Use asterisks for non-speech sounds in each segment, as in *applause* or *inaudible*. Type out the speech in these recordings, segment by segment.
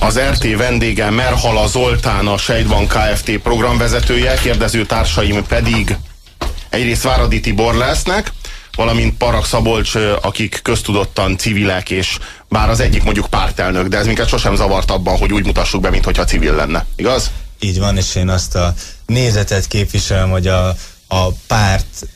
Az RT vendége Merhala Zoltán, a Sejtban Kft. programvezetője, kérdező társaim pedig egyrészt Váradi Tibor lesznek, valamint Parag Szabolcs, akik köztudottan civilek, és bár az egyik mondjuk pártelnök, de ez minket sosem zavart abban, hogy úgy mutassuk be, mintha civil lenne. Igaz? Így van, és én azt a nézetet képviselem, hogy a, a párt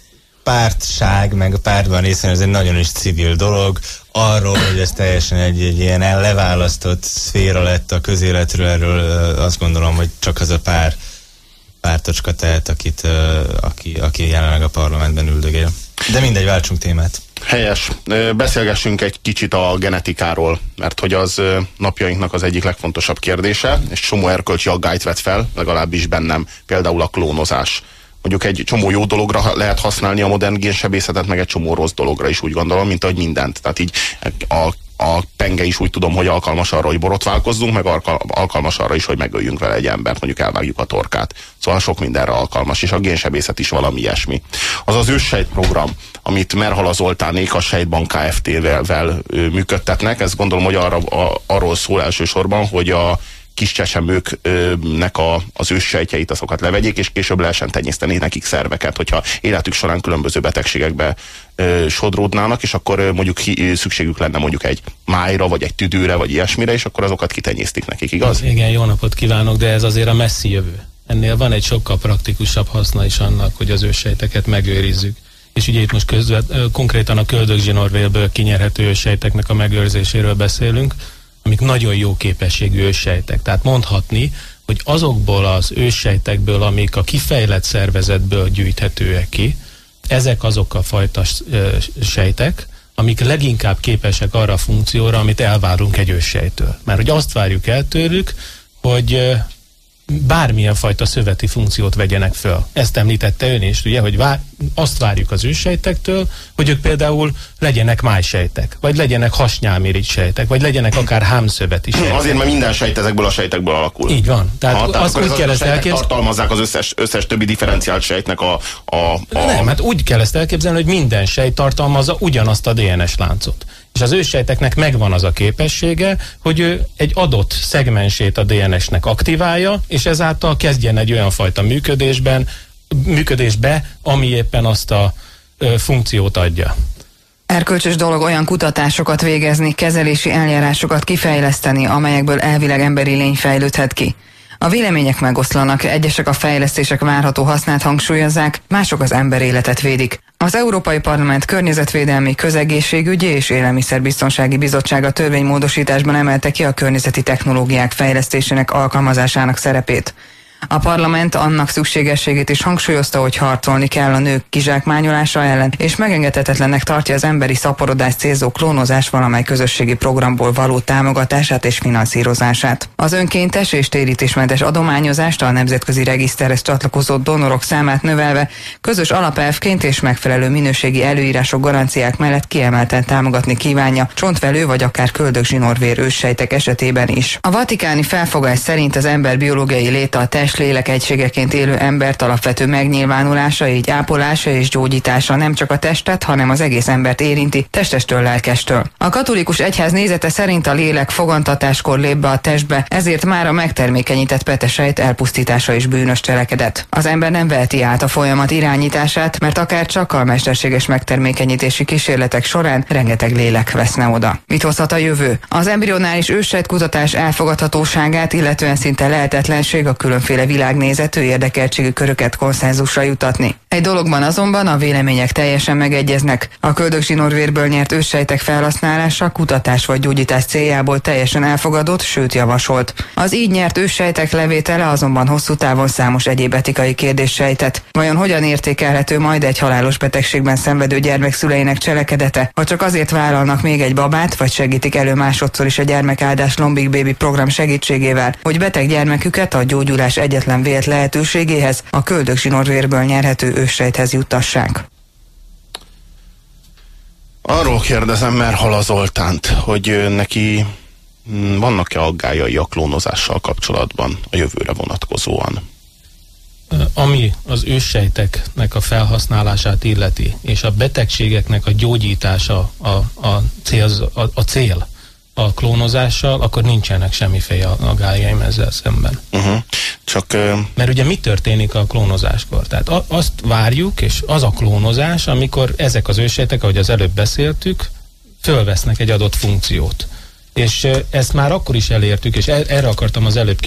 pártság, meg a pártban részén ez egy nagyon is civil dolog. Arról, hogy ez teljesen egy, egy ilyen leválasztott szféra lett a közéletről, erről azt gondolom, hogy csak az a pár pártocska tehet, akit, aki, aki jelenleg a parlamentben üldögél. De mindegy, váltsunk témát. Helyes. Beszélgessünk egy kicsit a genetikáról, mert hogy az napjainknak az egyik legfontosabb kérdése, és csomó erkölcsi aggályt vet fel, legalábbis bennem, például a klónozás mondjuk egy csomó jó dologra lehet használni a modern génsebészetet, meg egy csomó rossz dologra is úgy gondolom, mint ahogy mindent. Tehát így a, a penge is úgy tudom, hogy alkalmas arra, hogy borotválkozzunk, meg alkalmas arra is, hogy megöljünk vele egy embert, mondjuk elvágjuk a torkát. Szóval sok mindenre alkalmas, és a génsebészet is valami ilyesmi. Az az őssejt program, amit Merhala Zoltánék a Sejtbank Kft-vel működtetnek, ez gondolom, hogy arra, a, arról szól elsősorban, hogy a kis csecsemőknek a, az őssejtjeit, azokat levegyék, és később lehessen tenyészteni nekik szerveket, hogyha életük során különböző betegségekbe ö, sodródnának, és akkor ö, mondjuk hi, szükségük lenne mondjuk egy májra, vagy egy tüdőre, vagy ilyesmire, és akkor azokat kitenyésztik nekik, igaz? Igen, jó napot kívánok, de ez azért a messzi jövő. Ennél van egy sokkal praktikusabb haszna is annak, hogy az őssejteket megőrizzük. És ugye itt most közvet, konkrétan a köldögzsinorvélből kinyerhető őssejteknek a megőrzéséről beszélünk, amik nagyon jó képességű őssejtek. Tehát mondhatni, hogy azokból az őssejtekből, amik a kifejlett szervezetből gyűjthetőek ki, ezek azok a fajta sejtek, amik leginkább képesek arra a funkcióra, amit elvárunk egy őssejtől. Mert hogy azt várjuk el tőlük, hogy bármilyen fajta szöveti funkciót vegyenek föl. Ezt említette ön is, ugye, hogy vár, azt várjuk az ősejtektől, hogy ők például legyenek májsejtek, vagy legyenek hasnyálmirigy sejtek, vagy legyenek akár hámszöveti sejtek. Azért, mert minden sejt ezekből a sejtekből alakul. Így van. Tehát, ha, tehát azt úgy kell ezt elképzelni. tartalmazzák az összes, összes többi differenciált sejtnek a, a, a... Nem, hát úgy kell ezt elképzelni, hogy minden sejt tartalmazza ugyanazt a DNS láncot és az őssejteknek megvan az a képessége, hogy ő egy adott szegmensét a DNS-nek aktiválja, és ezáltal kezdjen egy olyan fajta működésben, működésbe, ami éppen azt a ö, funkciót adja. Erkölcsös dolog olyan kutatásokat végezni, kezelési eljárásokat kifejleszteni, amelyekből elvileg emberi lény fejlődhet ki. A vélemények megoszlanak, egyesek a fejlesztések várható hasznát hangsúlyozzák, mások az ember életet védik. Az Európai Parlament Környezetvédelmi Közegészségügyi és Élelmiszerbiztonsági Bizottsága törvénymódosításban emelte ki a környezeti technológiák fejlesztésének alkalmazásának szerepét. A parlament annak szükségességét is hangsúlyozta, hogy harcolni kell a nők kizsákmányolása ellen, és megengedhetetlennek tartja az emberi szaporodás célzó klónozás valamely közösségi programból való támogatását és finanszírozását. Az önkéntes és térítésmentes adományozást a nemzetközi regiszterhez csatlakozó donorok számát növelve közös alapelvként és megfelelő minőségi előírások garanciák mellett kiemelten támogatni kívánja csontvelő vagy akár köldögzsinorvér őssejtek esetében is. A vatikáni felfogás szerint az ember biológiai léte a test lélek egységeként élő embert alapvető megnyilvánulása, így ápolása és gyógyítása nem csak a testet, hanem az egész embert érinti, testestől, lelkestől. A katolikus egyház nézete szerint a lélek fogantatáskor lép be a testbe, ezért már a megtermékenyített petesejt elpusztítása is bűnös cselekedet. Az ember nem veheti át a folyamat irányítását, mert akár csak a mesterséges megtermékenyítési kísérletek során rengeteg lélek veszne oda. Mit hozhat a jövő? Az embrionális őssejtkutatás elfogadhatóságát, illetően szinte lehetetlenség a különféle világnézetű érdekeltségű köröket konszenzusra jutatni. Egy dologban azonban a vélemények teljesen megegyeznek. A köldögzsinórvérből nyert őssejtek felhasználása kutatás vagy gyógyítás céljából teljesen elfogadott, sőt javasolt. Az így nyert őssejtek levétele azonban hosszú távon számos egyéb etikai kérdés sejtett. Vajon hogyan értékelhető majd egy halálos betegségben szenvedő gyermek szüleinek cselekedete, ha csak azért vállalnak még egy babát, vagy segítik elő másodszor is a gyermekáldás Lombik Baby program segítségével, hogy beteg gyermeküket a gyógyulás egyetlen vélt lehetőségéhez, a köldögzsinórvérből nyerhető őssejthez juttassák. Arról kérdezem mert Hala Zoltánt, hogy neki mm, vannak-e aggályai a klónozással kapcsolatban a jövőre vonatkozóan? Ami az őssejteknek a felhasználását illeti, és a betegségeknek a gyógyítása a, a, cél, a, a cél, a klónozással, akkor nincsenek semmiféle agályaim ezzel szemben. Uh-huh. Csak, uh... Mert ugye mi történik a klónozáskor? Tehát azt várjuk, és az a klónozás, amikor ezek az ősejtek, ahogy az előbb beszéltük, fölvesznek egy adott funkciót. És ezt már akkor is elértük, és e-, erre akartam az előbb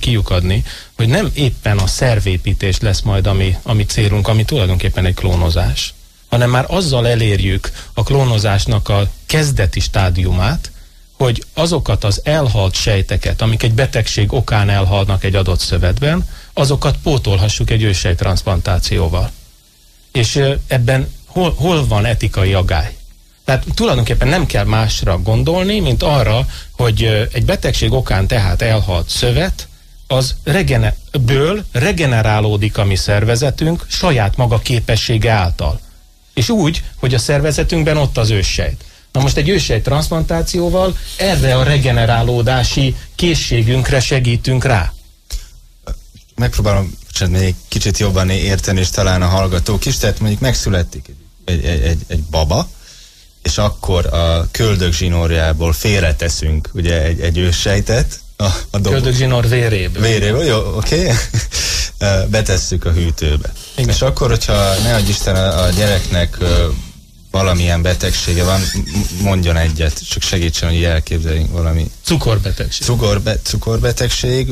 kiukadni, hogy nem éppen a szervépítés lesz majd ami, ami célunk, ami tulajdonképpen egy klónozás, hanem már azzal elérjük a klónozásnak a kezdeti stádiumát, hogy azokat az elhalt sejteket, amik egy betegség okán elhalnak egy adott szövetben, azokat pótolhassuk egy ősejtransplantációval. És ebben hol, hol van etikai agály? Tehát tulajdonképpen nem kell másra gondolni, mint arra, hogy egy betegség okán tehát elhalt szövet, az regene, ből regenerálódik a mi szervezetünk saját maga képessége által. És úgy, hogy a szervezetünkben ott az őssejt. Na most egy ősejt transplantációval erre a regenerálódási készségünkre segítünk rá. Megpróbálom még kicsit jobban érteni, és talán a hallgatók is, tehát mondjuk megszületik egy, egy, egy, egy baba, és akkor a köldök zsinórjából félreteszünk ugye egy, egy őssejtet, a, a Köldögzsinór véréből. Véréből, jó, oké. Okay. *laughs* Betesszük a hűtőbe. Igen. És akkor, hogyha ne adj Isten a, a gyereknek valamilyen betegsége van, mondjon egyet, csak segítsen, hogy elképzeljünk valami. Cukorbetegség. Cukorbe, cukorbetegség,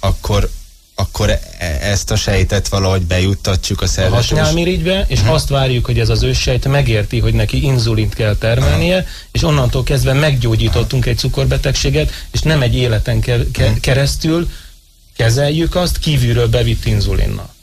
akkor akkor e, ezt a sejtet valahogy bejuttatjuk a szervezetbe. A hasnyálmirigybe, és uh-huh. azt várjuk, hogy ez az őssejt megérti, hogy neki inzulint kell termelnie, uh-huh. és onnantól kezdve meggyógyítottunk egy cukorbetegséget, és nem egy életen ke- ke- uh-huh. keresztül kezeljük azt kívülről bevitt inzulinnal.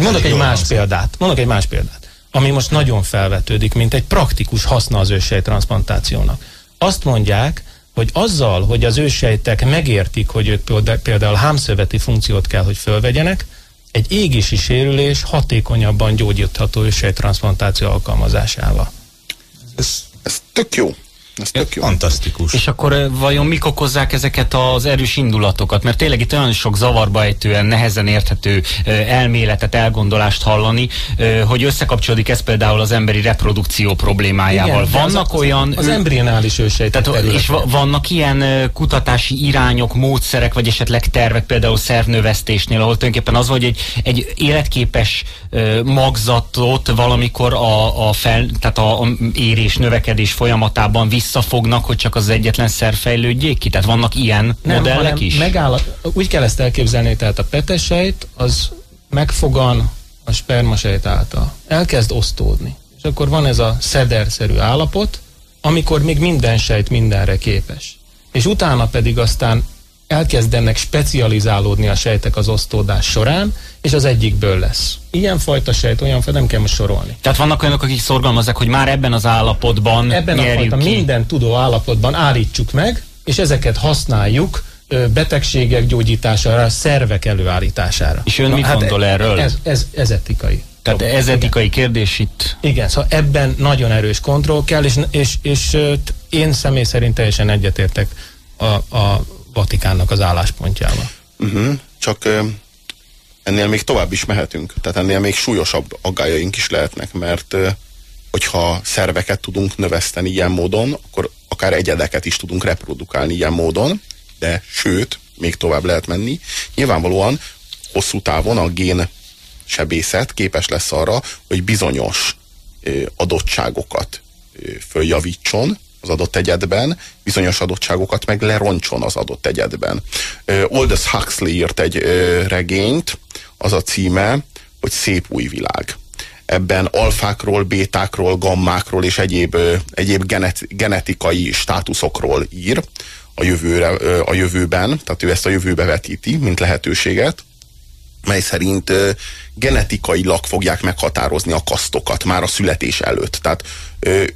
Mondok egy más példát. Mondok egy más példát ami most nagyon felvetődik, mint egy praktikus haszna az ősejtransplantációnak. Azt mondják, hogy azzal, hogy az ősejtek megértik, hogy ők például hámszöveti funkciót kell, hogy fölvegyenek, egy égési sérülés hatékonyabban gyógyítható ősejtransplantáció alkalmazásával. Ez, ez tök jó. Ez tök jó. Fantasztikus. És akkor vajon mik okozzák ezeket az erős indulatokat? Mert tényleg itt olyan sok zavarba ejtően, nehezen érthető elméletet, elgondolást hallani, hogy összekapcsolódik ez például az emberi reprodukció problémájával. Igen, vannak az, olyan... Az embrionális ősejtek tehát, És vannak ilyen kutatási irányok, módszerek, vagy esetleg tervek, például szervnövesztésnél, ahol tulajdonképpen az, hogy egy, egy életképes magzatot valamikor a, a, fel, tehát a, a érés, növekedés folyamatában visz visszafognak, hogy csak az egyetlen szer fejlődjék ki? Tehát vannak ilyen Nem, modellek is? Megáll, úgy kell ezt elképzelni, tehát a petesejt az megfogan a spermasejt által. Elkezd osztódni. És akkor van ez a szederszerű állapot, amikor még minden sejt mindenre képes. És utána pedig aztán elkezdenek specializálódni a sejtek az osztódás során, és az egyikből lesz. Ilyen fajta sejt, olyan fajta, nem kell most sorolni. Tehát vannak olyanok, akik szorgalmazzák, hogy már ebben az állapotban Ebben a fajta ki. minden tudó állapotban állítsuk meg, és ezeket használjuk betegségek gyógyítására, szervek előállítására. És ön Na, mit hát gondol e- erről? Ez, ez, ez etikai. Tehát ez etikai Igen. kérdés itt? Igen, szóval ebben nagyon erős kontroll kell, és, és, és, én személy szerint teljesen egyetértek a, a Vatikánnak az álláspontjával. Uh-huh. Csak uh, ennél még tovább is mehetünk. Tehát ennél még súlyosabb aggájaink is lehetnek, mert hogyha szerveket tudunk növeszteni ilyen módon, akkor akár egyedeket is tudunk reprodukálni ilyen módon, de sőt, még tovább lehet menni. Nyilvánvalóan hosszú távon a gén sebészet képes lesz arra, hogy bizonyos adottságokat följavítson, az adott egyedben, bizonyos adottságokat meg leroncson az adott egyedben. Aldous Huxley írt egy regényt, az a címe, hogy Szép új világ. ebben alfákról, bétákról, gammákról és egyéb, egyéb genet, genetikai státuszokról ír a, jövőre, a jövőben, tehát ő ezt a jövőbe vetíti, mint lehetőséget, mely szerint genetikailag fogják meghatározni a kasztokat már a születés előtt. Tehát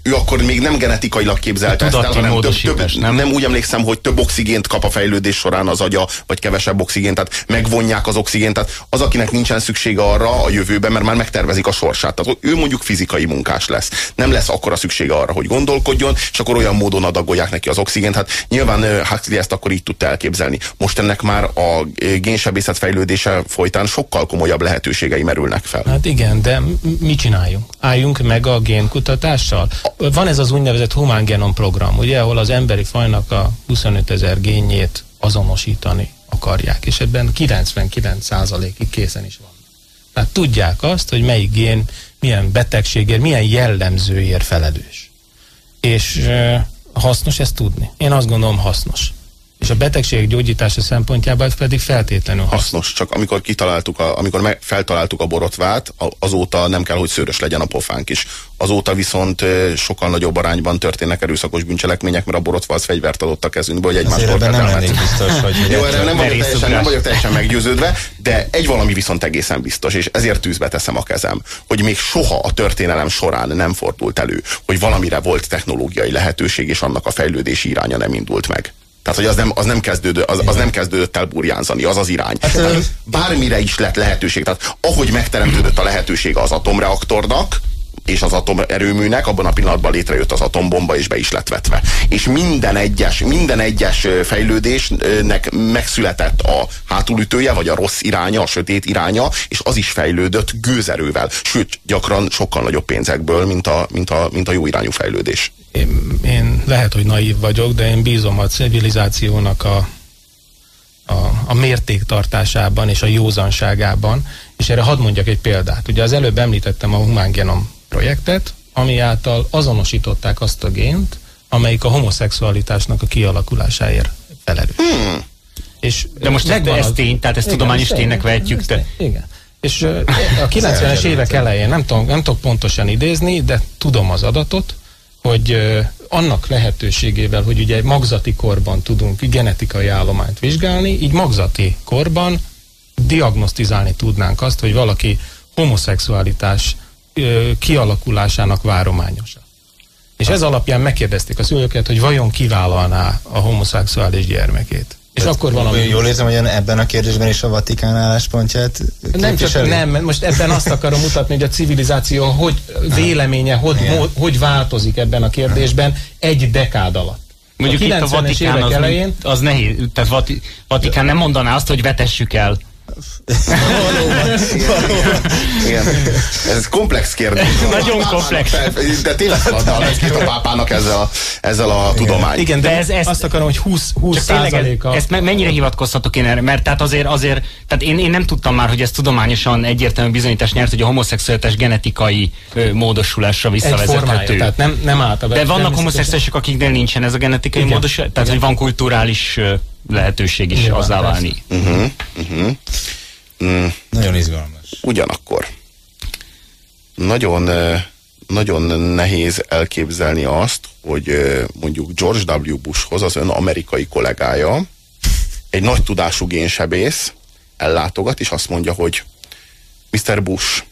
ő akkor még nem genetikailag képzelte ezt el, hanem több, több, nem? nem úgy emlékszem, hogy több oxigént kap a fejlődés során az agya, vagy kevesebb oxigént, tehát megvonják az oxigént, tehát az, akinek nincsen szüksége arra a jövőben, mert már megtervezik a sorsát. Tehát ő mondjuk fizikai munkás lesz. Nem lesz akkora szüksége arra, hogy gondolkodjon, és akkor olyan módon adagolják neki az oxigént. Hát nyilván Huxley ezt akkor így tudta elképzelni. Most ennek már a génsebészet fejlődése folytán sokkal komolyabb lehetőségei merülnek fel. Hát igen, de mit csináljunk? Álljunk meg a génkutatás hatással. Van ez az úgynevezett Human Genome program, ugye, ahol az emberi fajnak a 25 ezer génjét azonosítani akarják, és ebben 99%-ig készen is van. Tehát tudják azt, hogy melyik gén milyen betegségért, milyen jellemzőért felelős. És hasznos ezt tudni. Én azt gondolom hasznos és a betegség gyógyítása szempontjából pedig feltétlenül hasznos. hasznos. Csak amikor kitaláltuk, a, amikor meg, feltaláltuk a borotvát, azóta nem kell, hogy szőrös legyen a pofánk is. Azóta viszont sokkal nagyobb arányban történnek erőszakos bűncselekmények, mert a borotva az fegyvert adott a kezünkbe, hogy egymás nem biztos, hogy... Jó, erre nem vagyok, teljesen, nem vagyok teljesen meggyőződve, de egy valami viszont egészen biztos, és ezért tűzbe teszem a kezem, hogy még soha a történelem során nem fordult elő, hogy valamire volt technológiai lehetőség, és annak a fejlődési iránya nem indult meg. Tehát, hogy az nem, az nem, kezdődő, az, az nem kezdődött el burjánzani, az az irány. Hát, Tehát, bármire is lett lehetőség. Tehát ahogy megteremtődött a lehetőség az atomreaktornak, és az atomerőműnek, abban a pillanatban létrejött az atombomba, és be is lett vetve. És minden egyes, minden egyes fejlődésnek megszületett a hátulütője, vagy a rossz iránya, a sötét iránya, és az is fejlődött gőzerővel. Sőt, gyakran sokkal nagyobb pénzekből, mint a, mint a, mint a jó irányú fejlődés. Én, én lehet, hogy naív vagyok, de én bízom a civilizációnak a, a, a mértéktartásában és a józanságában, és erre hadd mondjak egy példát. Ugye az előbb említettem a Human Genome projektet, ami által azonosították azt a gént, amelyik a homoszexualitásnak a kialakulásáért felelős. Hmm. És de most ez, ez tény, tehát ezt igen, tudományos ténynek vehetjük. Te... Igen. És a 90-es évek elején, nem tudom, nem tudok pontosan idézni, de tudom az adatot, hogy annak lehetőségével, hogy ugye magzati korban tudunk genetikai állományt vizsgálni, így magzati korban diagnosztizálni tudnánk azt, hogy valaki homoszexualitás kialakulásának várományosa. És ez alapján megkérdezték a szülőket, hogy vajon kivállalná a homoszexuális gyermekét. És Tehát akkor valami... Jól érzem, hogy ebben a kérdésben is a Vatikán álláspontját Nem csak nem, most ebben azt akarom mutatni, hogy a civilizáció hogy véleménye, hogy, hogy, hogy változik ebben a kérdésben egy dekád alatt. Mondjuk a itt a Vatikán az, elején, az nehéz, tehát Vati, Vatikán nem mondaná azt, hogy vetessük el Igen. Ez komplex kérdés. Nagyon komplex. De tényleg feladta a a pápának ezzel a, ezzel a tudomány. Igen, de, de ez, ez, azt akarom, hogy 20, 20 százaléka. Ezt mennyire hivatkozhatok én erre? Mert tehát azért, azért tehát én, én nem tudtam már, hogy ez tudományosan egyértelmű bizonyítás nyert, hogy a homoszexualitás genetikai ö, módosulásra visszavezethető. tehát nem, nem állt De vannak homoszexuálisok, akiknél nincsen ez a genetikai módosulás, tehát Igen. hogy van kulturális lehetőség is Jó, azzá válni. Uh-huh, uh-huh. Mm. Nagyon izgalmas. Ugyanakkor nagyon, nagyon nehéz elképzelni azt, hogy mondjuk George W. Bushhoz az ön amerikai kollégája, egy nagy tudású génsebész ellátogat, és azt mondja, hogy Mr. Bush,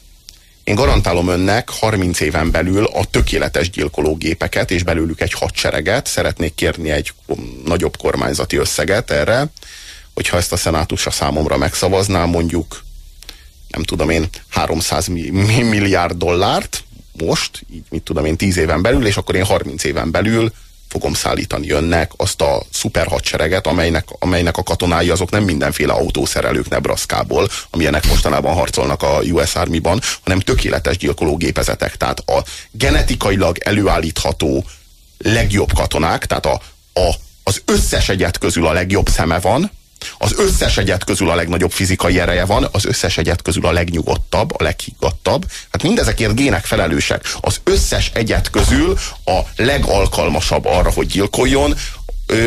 én garantálom önnek 30 éven belül a tökéletes gyilkológépeket, és belőlük egy hadsereget, szeretnék kérni egy nagyobb kormányzati összeget erre, hogyha ezt a szenátus a számomra megszavazná, mondjuk nem tudom én, 300 milliárd dollárt most, így mit tudom én, 10 éven belül, és akkor én 30 éven belül fogom szállítani önnek azt a szuper hadsereget, amelynek, amelynek a katonái azok nem mindenféle autószerelők Nebraska-ból, amilyenek mostanában harcolnak a US Army-ban, hanem tökéletes gyilkológépezetek. Tehát a genetikailag előállítható legjobb katonák, tehát a, a, az összes egyet közül a legjobb szeme van, az összes egyet közül a legnagyobb fizikai ereje van, az összes egyet közül a legnyugodtabb, a leghiggadtabb. Hát mindezekért gének felelősek. Az összes egyet közül a legalkalmasabb arra, hogy gyilkoljon,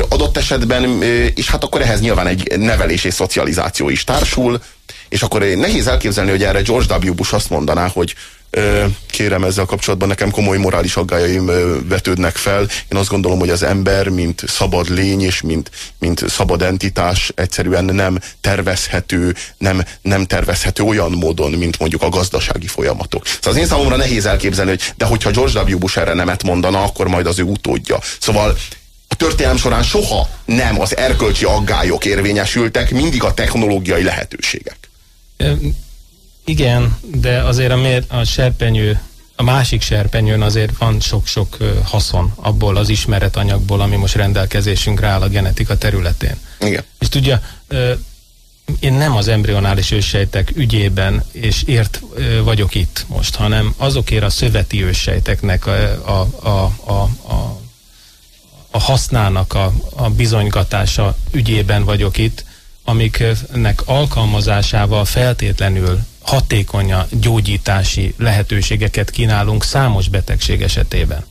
adott esetben, és hát akkor ehhez nyilván egy nevelés és szocializáció is társul, és akkor nehéz elképzelni, hogy erre George W. Bush azt mondaná, hogy kérem ezzel kapcsolatban, nekem komoly morális aggájaim vetődnek fel. Én azt gondolom, hogy az ember, mint szabad lény és mint, mint szabad entitás egyszerűen nem tervezhető, nem, nem tervezhető olyan módon, mint mondjuk a gazdasági folyamatok. Szóval az én számomra nehéz elképzelni, hogy de hogyha George W. Bush erre nemet mondana, akkor majd az ő utódja. Szóval a történelem során soha nem az erkölcsi aggályok érvényesültek, mindig a technológiai lehetőségek. Igen, de azért a, a serpenyő, a másik serpenyőn azért van sok-sok haszon abból az ismeretanyagból, ami most rendelkezésünkre áll a genetika területén. Igen. És tudja, én nem az embrionális őssejtek ügyében és ért vagyok itt most, hanem azokért a szöveti őssejteknek a, a, a, a, a, a hasznának a, a bizonygatása ügyében vagyok itt, amiknek alkalmazásával feltétlenül hatékony gyógyítási lehetőségeket kínálunk számos betegség esetében.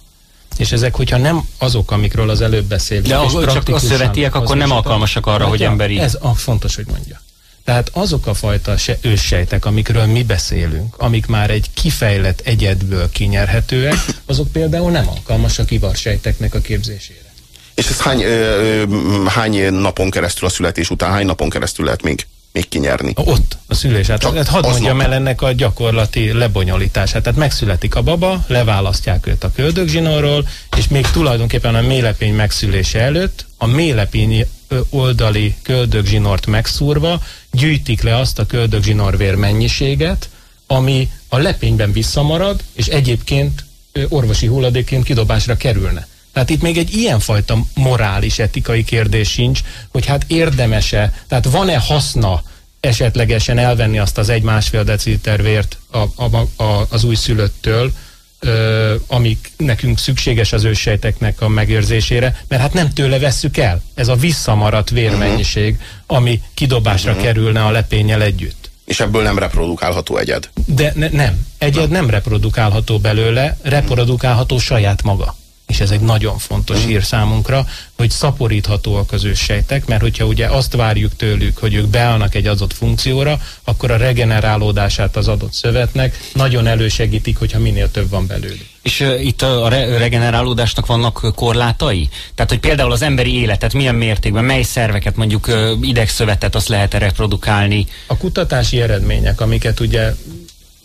És ezek, hogyha nem azok, amikről az előbb beszéltünk. De az, csak a szövetiek akkor nem alkalmasak arra, hogy emberi... Ez a fontos, hogy mondja. Tehát azok a fajta se, őssejtek, amikről mi beszélünk, amik már egy kifejlett egyedből kinyerhetőek, azok például nem alkalmasak ivarsejteknek a képzésére. És ez hány, ö, hány napon keresztül a születés után, hány napon keresztül lehet még még kinyerni. Ott, a szülés. Hát, hát hadd mondjam el ennek a gyakorlati lebonyolítását. Tehát megszületik a baba, leválasztják őt a köldögzsinórról, és még tulajdonképpen a mélepény megszülése előtt a mélepény oldali köldögzsinort megszúrva gyűjtik le azt a köldögzsinórvér mennyiséget, ami a lepényben visszamarad, és egyébként orvosi hulladékként kidobásra kerülne. Tehát itt még egy ilyenfajta morális, etikai kérdés sincs, hogy hát érdemese, tehát van-e haszna esetlegesen elvenni azt az egy-másfél deciliter vért a, a, a, az újszülöttől, ö, amik nekünk szükséges az őssejteknek a megőrzésére, mert hát nem tőle vesszük el. Ez a visszamaradt vérmennyiség, ami kidobásra uh-huh. kerülne a lepényel együtt. És ebből nem reprodukálható egyed? De ne, nem. Egyed nem reprodukálható belőle, reprodukálható saját maga és ez egy nagyon fontos mm. hír számunkra, hogy szaporíthatóak az őssejtek, mert hogyha ugye azt várjuk tőlük, hogy ők beállnak egy adott funkcióra, akkor a regenerálódását az adott szövetnek nagyon elősegítik, hogyha minél több van belőlük. És uh, itt a, a re regenerálódásnak vannak korlátai? Tehát, hogy például az emberi életet milyen mértékben, mely szerveket, mondjuk uh, idegszövetet azt lehet -e reprodukálni? A kutatási eredmények, amiket ugye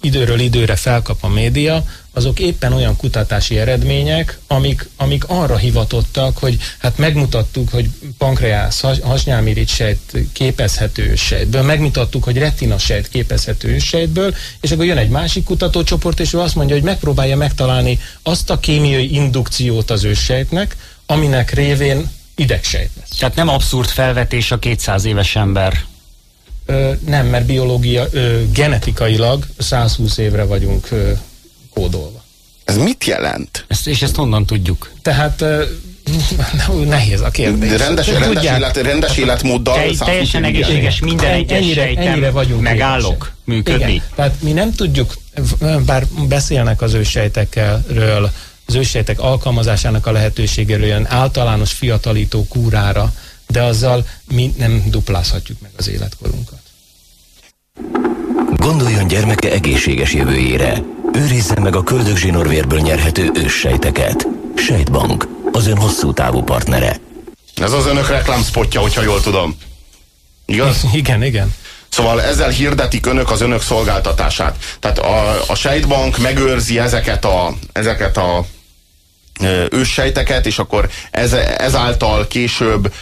időről időre felkap a média, azok éppen olyan kutatási eredmények, amik, amik arra hivatottak, hogy hát megmutattuk, hogy pankreász, has, hasnyálmirigy sejt képezhető sejtből, megmutattuk, hogy retina sejt képezhető sejtből, és akkor jön egy másik kutatócsoport, és ő azt mondja, hogy megpróbálja megtalálni azt a kémiai indukciót az őssejtnek, aminek révén idegsejt lesz. Tehát nem abszurd felvetés a 200 éves ember Ö, nem, mert biológia, ö, genetikailag 120 évre vagyunk ö, kódolva. Ez mit jelent? Ezt, és ezt honnan tudjuk? Tehát *laughs* nehéz a kérdés. De rendes, rendes, élet, rendes életmóddal... Te, teljesen egészséges, minden egyes ennyire, ennyire vagyunk megállok képesek. működni. Igen. Tehát mi nem tudjuk, bár beszélnek az ősejtekről, az ősejtek alkalmazásának a lehetőségéről olyan általános fiatalító kúrára, de azzal mi nem duplázhatjuk meg az életkorunkat. Gondoljon gyermeke egészséges jövőjére. Őrizze meg a köldögzsinórvérből nyerhető őssejteket. Sejtbank, az ön hosszú távú partnere. Ez az önök reklámspotja, hogyha jól tudom. Igaz? *laughs* Igen, igen. Szóval ezzel hirdetik önök az önök szolgáltatását. Tehát a, a sejtbank megőrzi ezeket a, ezeket a őssejteket, és akkor ez, ezáltal később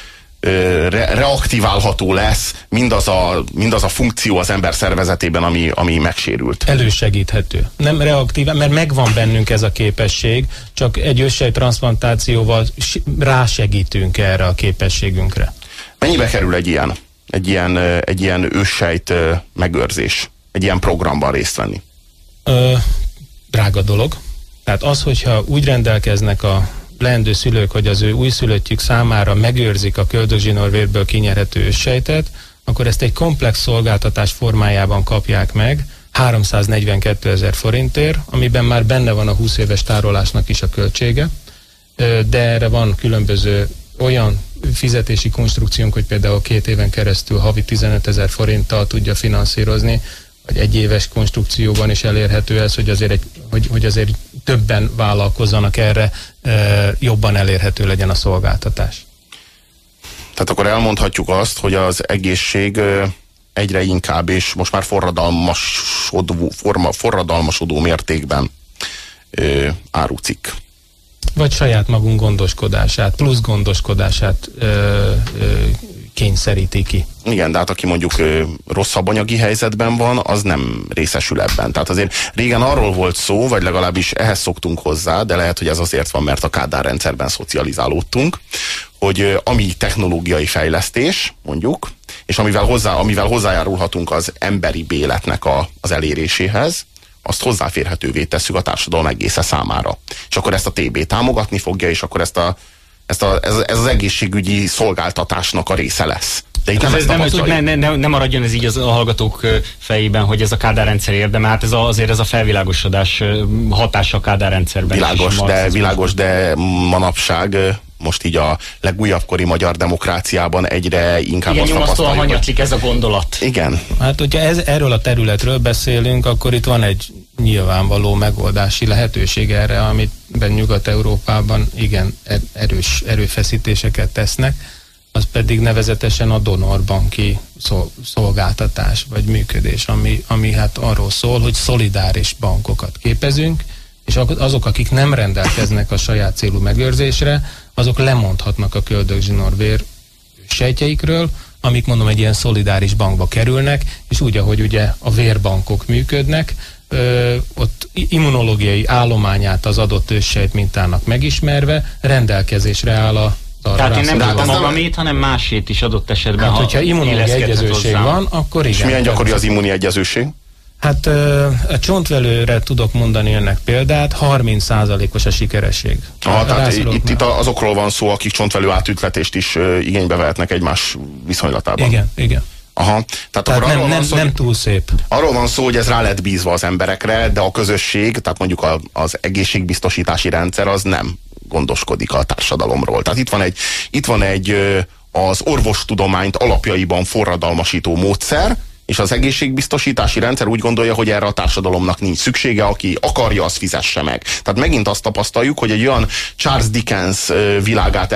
re, reaktiválható lesz mindaz a, mindaz a funkció az ember szervezetében, ami, ami megsérült. Elősegíthető. Nem reaktív, mert megvan bennünk ez a képesség, csak egy őssej transplantációval rásegítünk erre a képességünkre. Mennyibe kerül egy ilyen, egy ilyen, egy ilyen őssejt megőrzés, egy ilyen programban részt venni? Ö, drága dolog. Tehát az, hogyha úgy rendelkeznek a leendő szülők, hogy az ő újszülöttjük számára megőrzik a köldögzsinórvérből kinyerhető sejtet, akkor ezt egy komplex szolgáltatás formájában kapják meg, 342 ezer forintért, amiben már benne van a 20 éves tárolásnak is a költsége, de erre van különböző olyan fizetési konstrukciónk, hogy például két éven keresztül havi 15 ezer forinttal tudja finanszírozni vagy egy éves konstrukcióban is elérhető ez, hogy azért, egy, hogy, hogy azért többen vállalkozzanak erre, jobban elérhető legyen a szolgáltatás. Tehát akkor elmondhatjuk azt, hogy az egészség egyre inkább, és most már forradalmasodó, forma, forradalmasodó mértékben árucik. Vagy saját magunk gondoskodását, plusz gondoskodását ö, ö, kényszeríti ki. Igen, de hát aki mondjuk ö, rosszabb anyagi helyzetben van, az nem részesül ebben. Tehát azért régen arról volt szó, vagy legalábbis ehhez szoktunk hozzá, de lehet, hogy ez azért van, mert a Kádár rendszerben szocializálódtunk, hogy ö, ami technológiai fejlesztés, mondjuk, és amivel, hozzá, amivel hozzájárulhatunk az emberi béletnek a, az eléréséhez, azt hozzáférhetővé tesszük a társadalom egésze számára. És akkor ezt a TB támogatni fogja, és akkor ezt a, ezt a, ez, ez az egészségügyi szolgáltatásnak a része lesz. De itt nem, ez nem, ne, ne, ne, ne maradjon ez így az a hallgatók fejében, hogy ez a kádárrendszer érdeme, hát ez a, azért ez a felvilágosodás hatása a kádárrendszerben. Világos, de, világos, de manapság most így a legújabb kori magyar demokráciában egyre inkább Igen, azt tapasztaljuk. hanyatlik ez a gondolat. Igen. Hát, hogyha ez, erről a területről beszélünk, akkor itt van egy nyilvánvaló megoldási lehetőség erre, amit Nyugat-Európában igen er, erős erőfeszítéseket tesznek, az pedig nevezetesen a donorbanki szolgáltatás vagy működés, ami, ami hát arról szól, hogy szolidáris bankokat képezünk, és azok, akik nem rendelkeznek a saját célú megőrzésre, azok lemondhatnak a köldögzsinórvér sejtjeikről, amik mondom egy ilyen szolidáris bankba kerülnek, és úgy, ahogy ugye a vérbankok működnek, ö, ott immunológiai állományát az adott őssejt mintának megismerve rendelkezésre áll a tehát én nem csak a magamét, hanem másét is adott esetben. Hát, ha hogyha immunológiai egyezőség van, akkor igen. És milyen gyakori az immuni egyezőség? Hát a csontvelőre tudok mondani önnek példát, 30%-os a sikeresség. Ah, tehát itt, itt azokról van szó, akik csontvelő átütletést is igénybe vehetnek egymás viszonylatában. Igen, igen. Aha. Tehát, tehát nem, nem, szó, nem túl szép. Arról van szó, hogy ez rá lett bízva az emberekre, de a közösség, tehát mondjuk a, az egészségbiztosítási rendszer az nem gondoskodik a társadalomról. Tehát itt van egy, itt van egy az orvostudományt alapjaiban forradalmasító módszer, és az egészségbiztosítási rendszer úgy gondolja, hogy erre a társadalomnak nincs szüksége, aki akarja, az fizesse meg. Tehát megint azt tapasztaljuk, hogy egy olyan Charles Dickens világát,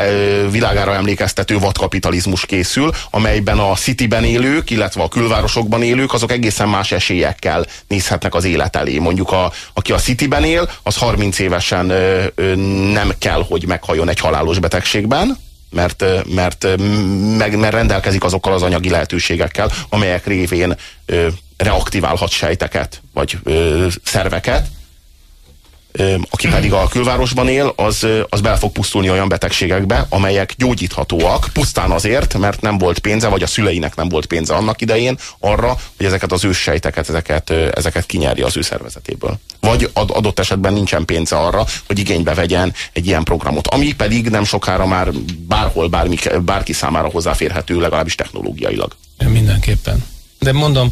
világára emlékeztető vadkapitalizmus készül, amelyben a cityben élők, illetve a külvárosokban élők, azok egészen más esélyekkel nézhetnek az élet elé. Mondjuk a, aki a cityben él, az 30 évesen nem kell, hogy meghajjon egy halálos betegségben, mert, mert, meg, mert rendelkezik azokkal az anyagi lehetőségekkel, amelyek révén ö, reaktiválhat sejteket, vagy ö, szerveket, aki pedig a külvárosban él, az, az bele fog pusztulni olyan betegségekbe, amelyek gyógyíthatóak, pusztán azért, mert nem volt pénze, vagy a szüleinek nem volt pénze annak idején arra, hogy ezeket az őssejteket, ezeket, ezeket kinyerje az ő szervezetéből. Vagy adott esetben nincsen pénze arra, hogy igénybe vegyen egy ilyen programot, ami pedig nem sokára már bárhol, bármi, bárki számára hozzáférhető, legalábbis technológiailag. Mindenképpen. De mondom,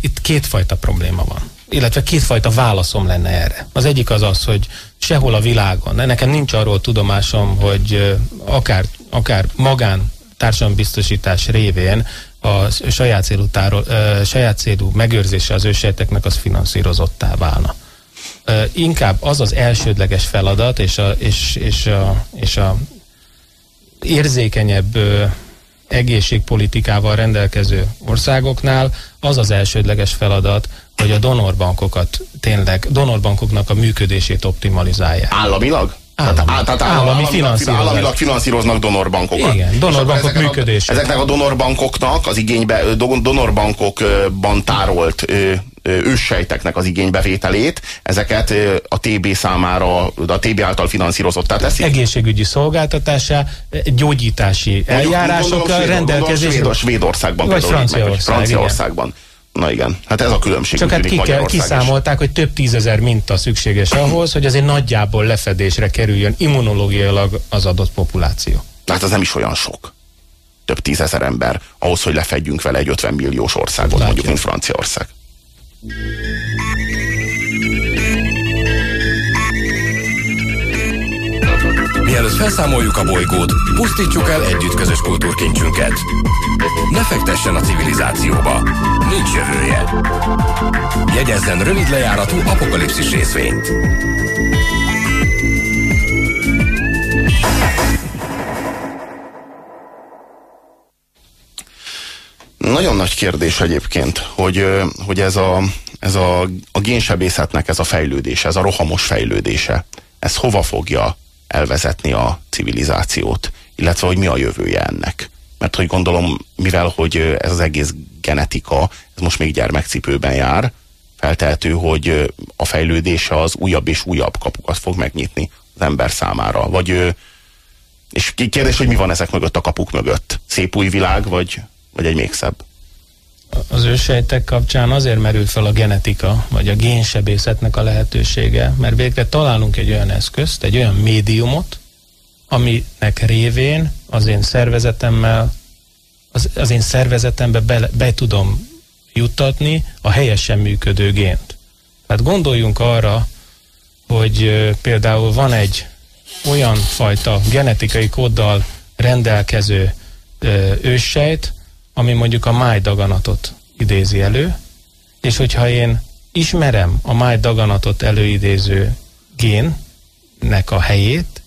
itt, kétfajta probléma van illetve kétfajta válaszom lenne erre. Az egyik az az, hogy sehol a világon, nekem nincs arról tudomásom, hogy akár, akár magán társadalombiztosítás révén a saját célú, tárol, saját célú megőrzése az ősejteknek az finanszírozottá válna. Inkább az az elsődleges feladat, és a, és, és a, és a érzékenyebb egészségpolitikával rendelkező országoknál az az elsődleges feladat, hogy a donorbankokat tényleg, donorbankoknak a működését optimalizálják. Államilag? Állami, tehát, tehát állami, finanszíroznak. államilag finanszíroznak donorbankokat. Igen, donorbankok működését. ezeknek a donorbankoknak az igénybe, donorbankokban tárolt őssejteknek az igénybevételét, ezeket a TB számára, a TB által finanszírozottá teszik. Egészségügyi szolgáltatásá, gyógyítási eljárásokkal rendelkezésre. Svédországban. Vagy Franciaország, Franciaországban. Igen. Na igen, hát ez a különbség. Csak hát ki kell, kiszámolták, hogy több tízezer minta szükséges ahhoz, hogy azért nagyjából lefedésre kerüljön immunológiailag az adott populáció. Hát az nem is olyan sok. Több tízezer ember ahhoz, hogy lefedjünk vele egy 50 milliós országot, Látja. mondjuk, mint Franciaország. Mielőtt felszámoljuk a bolygót, pusztítsuk el együtt közös kultúrkincsünket. Ne fektessen a civilizációba. Nincs jövője. Jegyezzen rövid lejáratú apokalipszis részvényt. Nagyon nagy kérdés egyébként, hogy, hogy ez, a, ez a, a génsebészetnek ez a fejlődése, ez a rohamos fejlődése, ez hova fogja elvezetni a civilizációt, illetve hogy mi a jövője ennek. Mert hogy gondolom, mivel hogy ez az egész genetika, ez most még gyermekcipőben jár, feltehető, hogy a fejlődése az újabb és újabb kapukat fog megnyitni az ember számára. Vagy, és kérdés, hogy mi van ezek mögött a kapuk mögött? Szép új világ, vagy, vagy egy még szebb? Az ősejtek kapcsán azért merül fel a genetika, vagy a génsebészetnek a lehetősége, mert végre találunk egy olyan eszközt, egy olyan médiumot, aminek révén az én szervezetemmel, az, az én szervezetembe be, be tudom juttatni a helyesen működő gént. Tehát gondoljunk arra, hogy például van egy olyan fajta genetikai kóddal rendelkező őssejt, ami mondjuk a májdaganatot idézi elő, és hogyha én ismerem a májdaganatot előidéző génnek a helyét,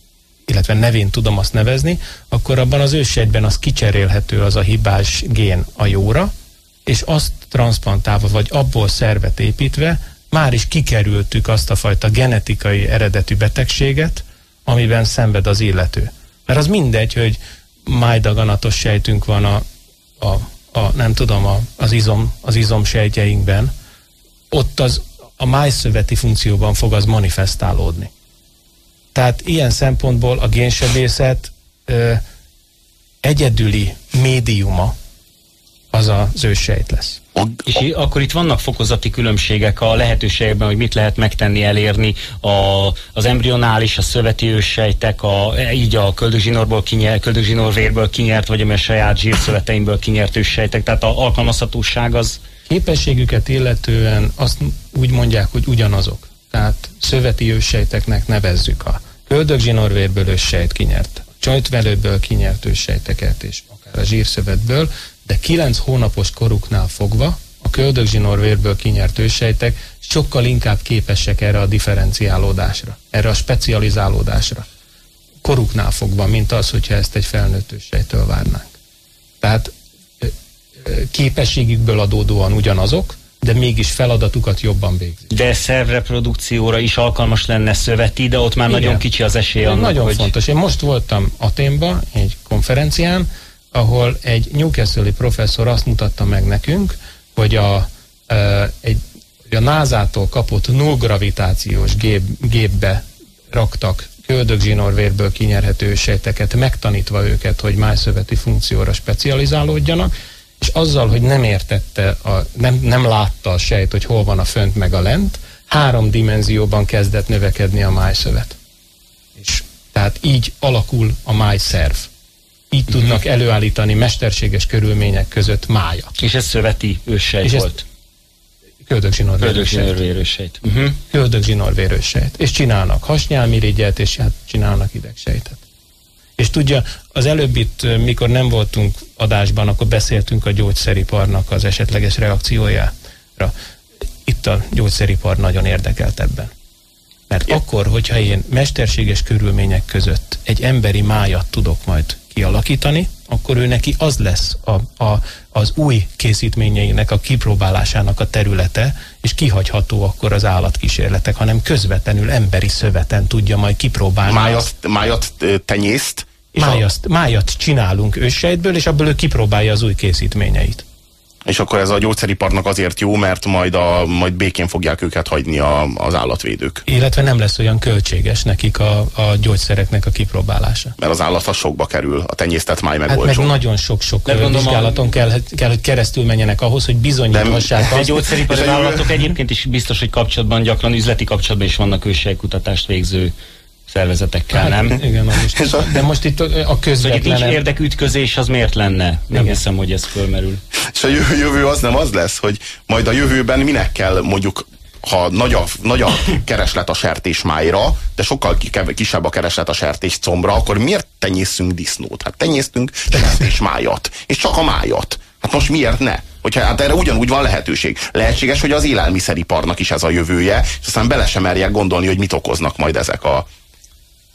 illetve nevén tudom azt nevezni, akkor abban az ősegyben az kicserélhető az a hibás gén a jóra, és azt transplantálva, vagy abból szervet építve, már is kikerültük azt a fajta genetikai eredetű betegséget, amiben szenved az illető. Mert az mindegy, hogy májdaganatos sejtünk van a a, a nem tudom, a, az izom, az izomsejtjeinkben, ott az a májszöveti funkcióban fog az manifestálódni. Tehát ilyen szempontból a génsebészet ö, egyedüli médiuma az az őssejt lesz. És akkor itt vannak fokozati különbségek a lehetőségekben, hogy mit lehet megtenni, elérni. A, az embrionális, a szöveti őssejtek, a, így a köldögzsinórból kinyert, köldögzsinórvérből kinyert, vagy a saját zsírszöveteimből kinyert őssejtek, tehát a alkalmazhatóság az... Képességüket illetően azt úgy mondják, hogy ugyanazok. Tehát szöveti őssejteknek nevezzük a köldögzsinórvérből őssejt kinyert, a csajtvelőből kinyert őssejteket, és akár a zsírszövetből, de kilenc hónapos koruknál fogva a köldögzsinórvérből kinyert ősejtek sokkal inkább képesek erre a differenciálódásra, erre a specializálódásra. Koruknál fogva, mint az, hogyha ezt egy felnőtt ősejtől várnánk. Tehát képességükből adódóan ugyanazok, de mégis feladatukat jobban végzik. De szervreprodukcióra is alkalmas lenne szöveti, de ott már Igen. nagyon kicsi az esély annak, Nagyon hogy... fontos. Én most voltam Aténban egy konferencián, ahol egy newcastle professzor azt mutatta meg nekünk, hogy a, e, egy, a NASA-tól kapott null gravitációs gép, gépbe raktak köldögzsinórvérből kinyerhető sejteket, megtanítva őket, hogy májszöveti funkcióra specializálódjanak, és azzal, hogy nem értette, a, nem, nem látta a sejt, hogy hol van a fönt meg a lent, három dimenzióban kezdett növekedni a májszövet. És tehát így alakul a májszerv így uh-huh. tudnak előállítani mesterséges körülmények között mája. És ez szöveti őssejt volt? Köldögzsinórvérősejt. Uh-huh. Köldögzsinórvérősejt. És csinálnak hasnyálmirigyet, és hát csinálnak idegsejtet. És tudja, az előbb itt, mikor nem voltunk adásban, akkor beszéltünk a gyógyszeriparnak az esetleges reakciójára. Itt a gyógyszeripar nagyon érdekelt ebben. Mert ja. akkor, hogyha én mesterséges körülmények között egy emberi májat tudok majd kialakítani, akkor ő neki az lesz a, a, az új készítményeinek a kipróbálásának a területe, és kihagyható akkor az állatkísérletek, hanem közvetlenül emberi szöveten tudja majd kipróbálni. Májat, májat tenyészt? Májat, májat csinálunk őssejtből, és abból ő kipróbálja az új készítményeit. És akkor ez a gyógyszeriparnak azért jó, mert majd, a, majd békén fogják őket hagyni a, az állatvédők. Illetve nem lesz olyan költséges nekik a, a gyógyszereknek a kipróbálása. Mert az állat az sokba kerül, a tenyésztett máj meg hát olcsó. meg nagyon sok-sok vizsgálaton a... kell, kell, hogy keresztül menjenek ahhoz, hogy bizonyíthassák azt. A gyógyszeripari vállalatok egyébként is biztos, hogy kapcsolatban, gyakran üzleti kapcsolatban is vannak ősejkutatást végző szervezetekkel, hát, nem? Igen, most, *laughs* de most itt a közvetlen... Hogy nincs érdekütközés, az miért lenne? Nem igen. hiszem, hogy ez fölmerül. És a jövő, jövő az nem az lesz, hogy majd a jövőben minek kell mondjuk ha nagy a, nagy a kereslet a sertésmájra, de sokkal kisebb a kereslet a sertés combra, akkor miért tenyészünk disznót? Hát tenyésztünk sertésmájat, és csak a májat. Hát most miért ne? Hogyha hát erre ugyanúgy van lehetőség. Lehetséges, hogy az élelmiszeriparnak is ez a jövője, és aztán bele sem merjek gondolni, hogy mit okoznak majd ezek a...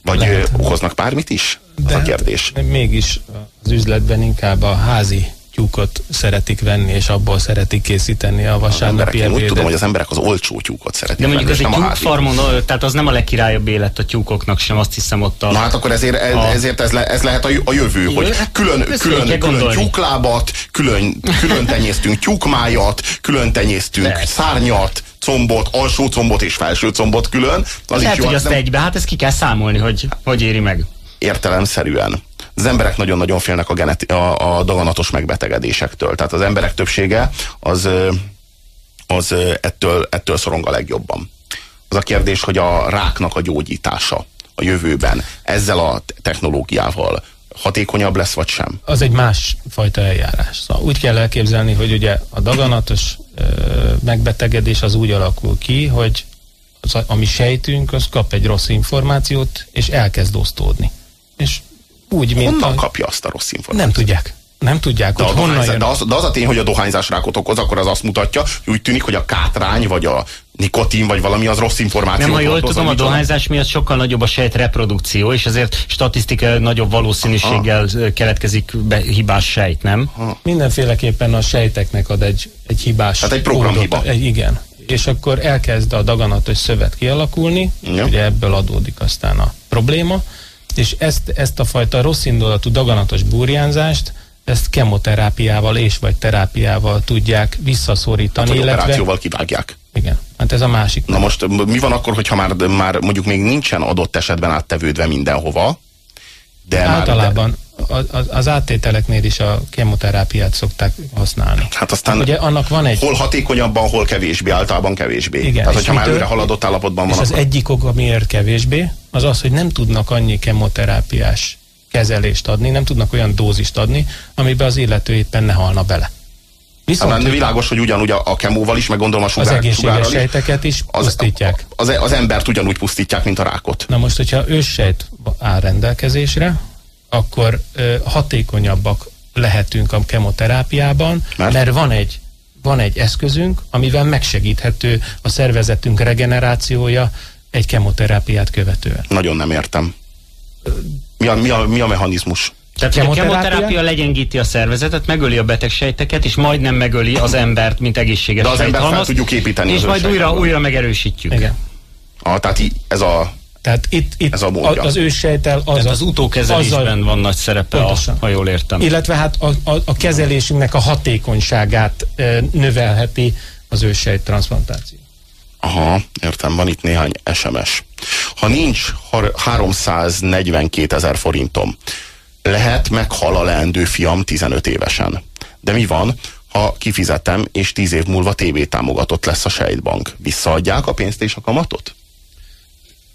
Vagy Lehet. okoznak bármit is? De az a kérdés. Mégis az üzletben inkább a házi tyúkot szeretik venni, és abból szeretik készíteni a vasárnapi ebédet. Úgy tudom, hogy az emberek az olcsó tyúkot szeretik De mondjuk venni, az egy tyúkfarmon, tehát az nem a legkirályabb élet a tyúkoknak sem, azt hiszem ott a... Na hát akkor ezért, a... ezért ez, le, ez lehet a, a jövő, Jö, hogy külön, külön, külön tyúklábat, külön, külön tenyésztünk tyúkmájat, külön tenyésztünk Persze. szárnyat, combot, alsó combot és felső combot külön. Az lehet, is jó, hogy azt nem... egybe, hát ezt ki kell számolni, hogy hogy éri meg. Értelemszerűen az emberek nagyon-nagyon félnek a, geneti- a, a daganatos megbetegedésektől. Tehát az emberek többsége az, az ettől, ettől szorong a legjobban. Az a kérdés, hogy a ráknak a gyógyítása a jövőben ezzel a technológiával hatékonyabb lesz, vagy sem? Az egy más fajta eljárás. Szóval úgy kell elképzelni, hogy ugye a daganatos megbetegedés az úgy alakul ki, hogy az, ami sejtünk, az kap egy rossz információt, és elkezd osztódni. És úgy, mint Honnan a... kapja azt a rossz információt? Nem tudják. Nem tudják, de, hogy honnan jön. De az, de az a tény, hogy a dohányzás rákot okoz, akkor az azt mutatja, hogy úgy tűnik, hogy a kátrány, vagy a nikotin, vagy valami az rossz információ. Nem, ha jól tudom, a dohányzás miatt sokkal nagyobb a sejt reprodukció, és ezért statisztika nagyobb valószínűséggel Aha. keletkezik be hibás sejt, nem? Aha. Mindenféleképpen a sejteknek ad egy, egy hibás Hát egy programhiba. Egy, igen. És akkor elkezd a daganatos szövet kialakulni, ja. ugye ebből adódik aztán a probléma, és ezt, ezt a fajta rossz indulatú daganatos burjánzást ezt kemoterápiával és vagy terápiával tudják visszaszorítani. Hát, illetve... operációval kivágják. Igen, hát ez a másik. Na most mi van akkor, hogyha már, már mondjuk még nincsen adott esetben áttevődve mindenhova, de Általában már, de... az áttételeknél is a kemoterápiát szokták használni. Hát aztán ugye annak van egy... hol hatékonyabban, hol kevésbé, általában kevésbé. Igen, Tehát, hogyha már előre haladott állapotban van. És akkor... az egyik ok, miért kevésbé, az az, hogy nem tudnak annyi kemoterápiás kezelést adni, nem tudnak olyan dózist adni, amiben az illető éppen ne halna bele. Viszont hát, világos, hogy ugyanúgy a, a kemóval is, meg gondolom a sugár, az egészséges sejteket is pusztítják. Az, az, az embert ugyanúgy pusztítják, mint a rákot. Na most, hogyha őssejt áll rendelkezésre, akkor ö, hatékonyabbak lehetünk a kemoterápiában, mert, mert van egy van egy eszközünk, amivel megsegíthető a szervezetünk regenerációja egy kemoterápiát követően. Nagyon nem értem. Mi a, mi a, mi a mechanizmus? Tehát kemoterápia? a kemoterápia legyengíti a szervezetet, megöli a betegsejteket, és majdnem megöli az embert, mint egészséges De az embert fel tudjuk építeni. És majd újra, újra megerősítjük. Igen. Ah, tehát ez a tehát itt, itt ez a módja. az őssejtel az, az utókezelésben azzal, van nagy szerepe, a, ha jól értem. Illetve hát a, a, a kezelésünknek a hatékonyságát e, növelheti az őssejt transplantáció. Aha, értem, van itt néhány SMS. Ha nincs 342 ezer forintom, lehet meghal a leendő fiam 15 évesen. De mi van, ha kifizetem, és 10 év múlva TV támogatott lesz a sejtbank? Visszaadják a pénzt és a kamatot?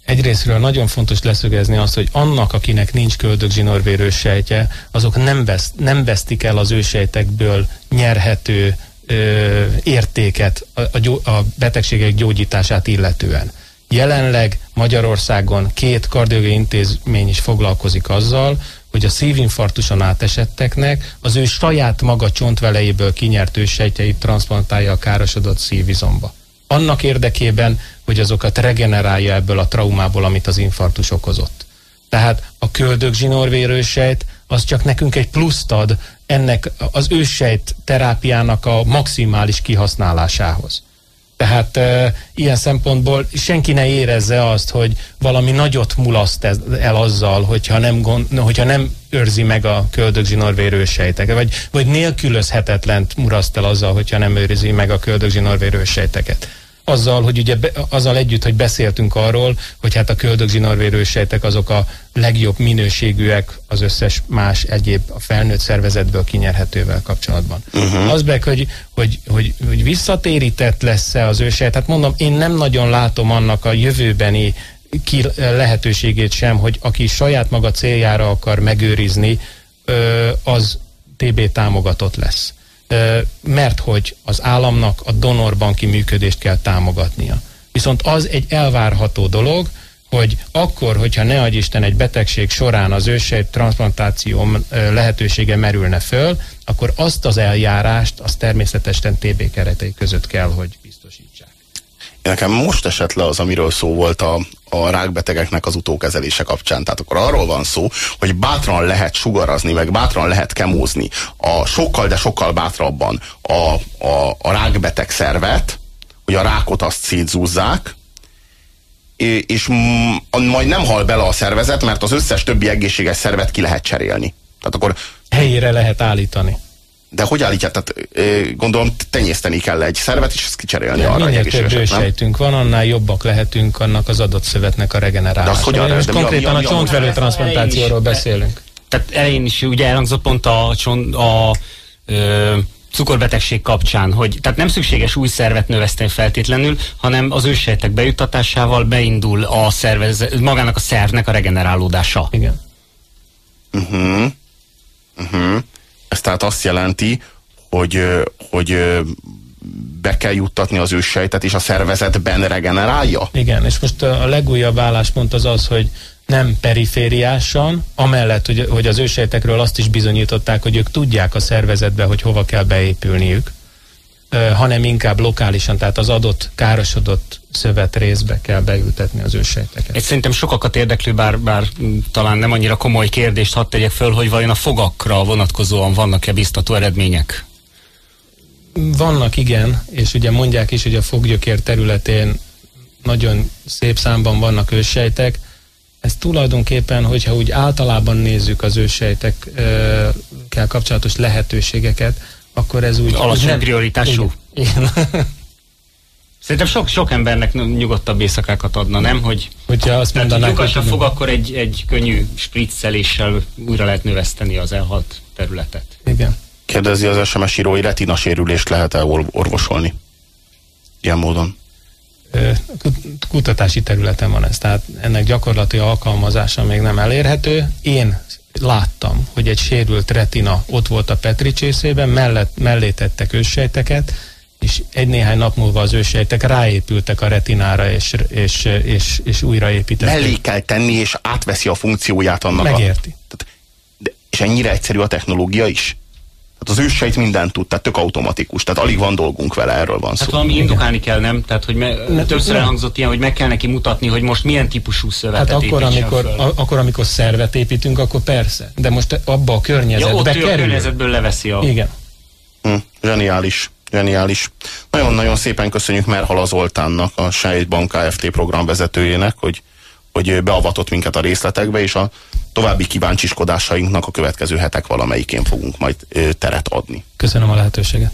Egyrésztről nagyon fontos leszögezni azt, hogy annak, akinek nincs köldögzsinorvérős sejtje, azok nem, vesz, nem vesztik el az ősejtekből nyerhető ö, értéket a, a, a betegségek gyógyítását illetően. Jelenleg Magyarországon két kardiológiai intézmény is foglalkozik azzal, hogy a szívinfarktuson átesetteknek az ő saját maga csontvelejéből kinyert ősejtjeit transplantálja a károsodott szívizomba. Annak érdekében, hogy azokat regenerálja ebből a traumából, amit az infarktus okozott. Tehát a köldögzsinórvérősejt az csak nekünk egy pluszt ad ennek az őssejt terápiának a maximális kihasználásához. Tehát e, ilyen szempontból senki ne érezze azt, hogy valami nagyot mulaszt el azzal, hogyha nem, gond, hogyha nem őrzi meg a köldögzsinorvérősejteket, vagy, vagy nélkülözhetetlent muraszt el azzal, hogyha nem őrizi meg a köldögzsinorvérősejteket azzal, hogy ugye be, azzal együtt, hogy beszéltünk arról, hogy hát a köldögzsinórvérősejtek azok a legjobb minőségűek az összes más egyéb a felnőtt szervezetből kinyerhetővel kapcsolatban. Uh-huh. Az meg, hogy, hogy, hogy, hogy visszatérített lesz-e az ősejt, hát mondom, én nem nagyon látom annak a jövőbeni ki lehetőségét sem, hogy aki saját maga céljára akar megőrizni, az TB támogatott lesz mert hogy az államnak a donorbanki működést kell támogatnia. Viszont az egy elvárható dolog, hogy akkor, hogyha ne adj Isten egy betegség során az ősejt transplantáció lehetősége merülne föl, akkor azt az eljárást, az természetesen TB keretei között kell, hogy. Nekem most esett le az, amiről szó volt a, a rákbetegeknek az utókezelése kapcsán. Tehát akkor arról van szó, hogy bátran lehet sugarazni, meg bátran lehet kemózni a sokkal, de sokkal bátrabban a, a, a rákbeteg szervet, hogy a rákot azt szétzúzzák, és majd nem hal bele a szervezet, mert az összes többi egészséges szervet ki lehet cserélni. Tehát akkor... Helyére lehet állítani. De hogy állítják? Tehát gondolom tenyészteni kell egy szervet, és ezt kicserélni ja, arra, Minél több ősejtünk van, annál jobbak lehetünk annak az adott szövetnek a regenerálása. De hogyan, Most konkrétan a, a, a csontvelő transplantációról beszélünk. Tehát elején is ugye elhangzott pont a, a, a, a cukorbetegség kapcsán, hogy tehát nem szükséges új szervet növeszteni feltétlenül, hanem az ősejtek bejuttatásával beindul a szervez, magának a szervnek a regenerálódása. Igen. Uh-huh. Uh-huh. Ez tehát azt jelenti, hogy, hogy be kell juttatni az őssejtet, és a szervezetben regenerálja? Igen, és most a legújabb álláspont az az, hogy nem perifériásan, amellett, hogy, hogy az ősejtekről azt is bizonyították, hogy ők tudják a szervezetbe, hogy hova kell beépülniük, hanem inkább lokálisan, tehát az adott károsodott szövet részbe kell beültetni az ősejteket. Egy szerintem sokakat érdeklő, bár, bár talán nem annyira komoly kérdést hadd tegyek föl, hogy vajon a fogakra vonatkozóan vannak-e biztató eredmények? Vannak, igen, és ugye mondják is, hogy a foggyökér területén nagyon szép számban vannak ősejtek, ez tulajdonképpen, hogyha úgy általában nézzük az ősejtekkel kapcsolatos lehetőségeket, akkor ez úgy... Alacsony prioritású. Igen. *laughs* Szerintem sok, sok embernek nyugodtabb éjszakákat adna, nem? Hogy, Hogyha azt mondanák, hogy fog, akkor egy, egy könnyű spricceléssel újra lehet növeszteni az elhalt területet. Igen. Kérdezi az SMS író, hogy retina sérülést lehet-e orvosolni? Ilyen módon kutatási területen van ez, tehát ennek gyakorlati alkalmazása még nem elérhető. Én láttam, hogy egy sérült retina ott volt a Petri csészében, mellett, mellé tettek őssejteket, és egy-néhány nap múlva az ősejtek ráépültek a retinára, és, és, és, és újraépítettek. Mellé kell tenni, és átveszi a funkcióját annak Megérti. A... Tehát, de, és ennyire egyszerű a technológia is? Hát az őssejt mindent tud, tehát tök automatikus, tehát alig van dolgunk vele, erről van szó. Hát valami indukálni kell, nem? Tehát, hogy me, ne, többször elhangzott ilyen, hogy meg kell neki mutatni, hogy most milyen típusú szövetet Hát akkor, amikor, a, akkor, amikor szervet építünk, akkor persze. De most abba a környezetbe ja, ott kerül. a környezetből leveszi a... Igen. Hm, zseniális. Zseniális. Nagyon-nagyon szépen köszönjük Merhala Zoltánnak, a Sejtbank Kft. programvezetőjének, hogy hogy beavatott minket a részletekbe, és a további kíváncsiskodásainknak a következő hetek valamelyikén fogunk majd teret adni. Köszönöm a lehetőséget.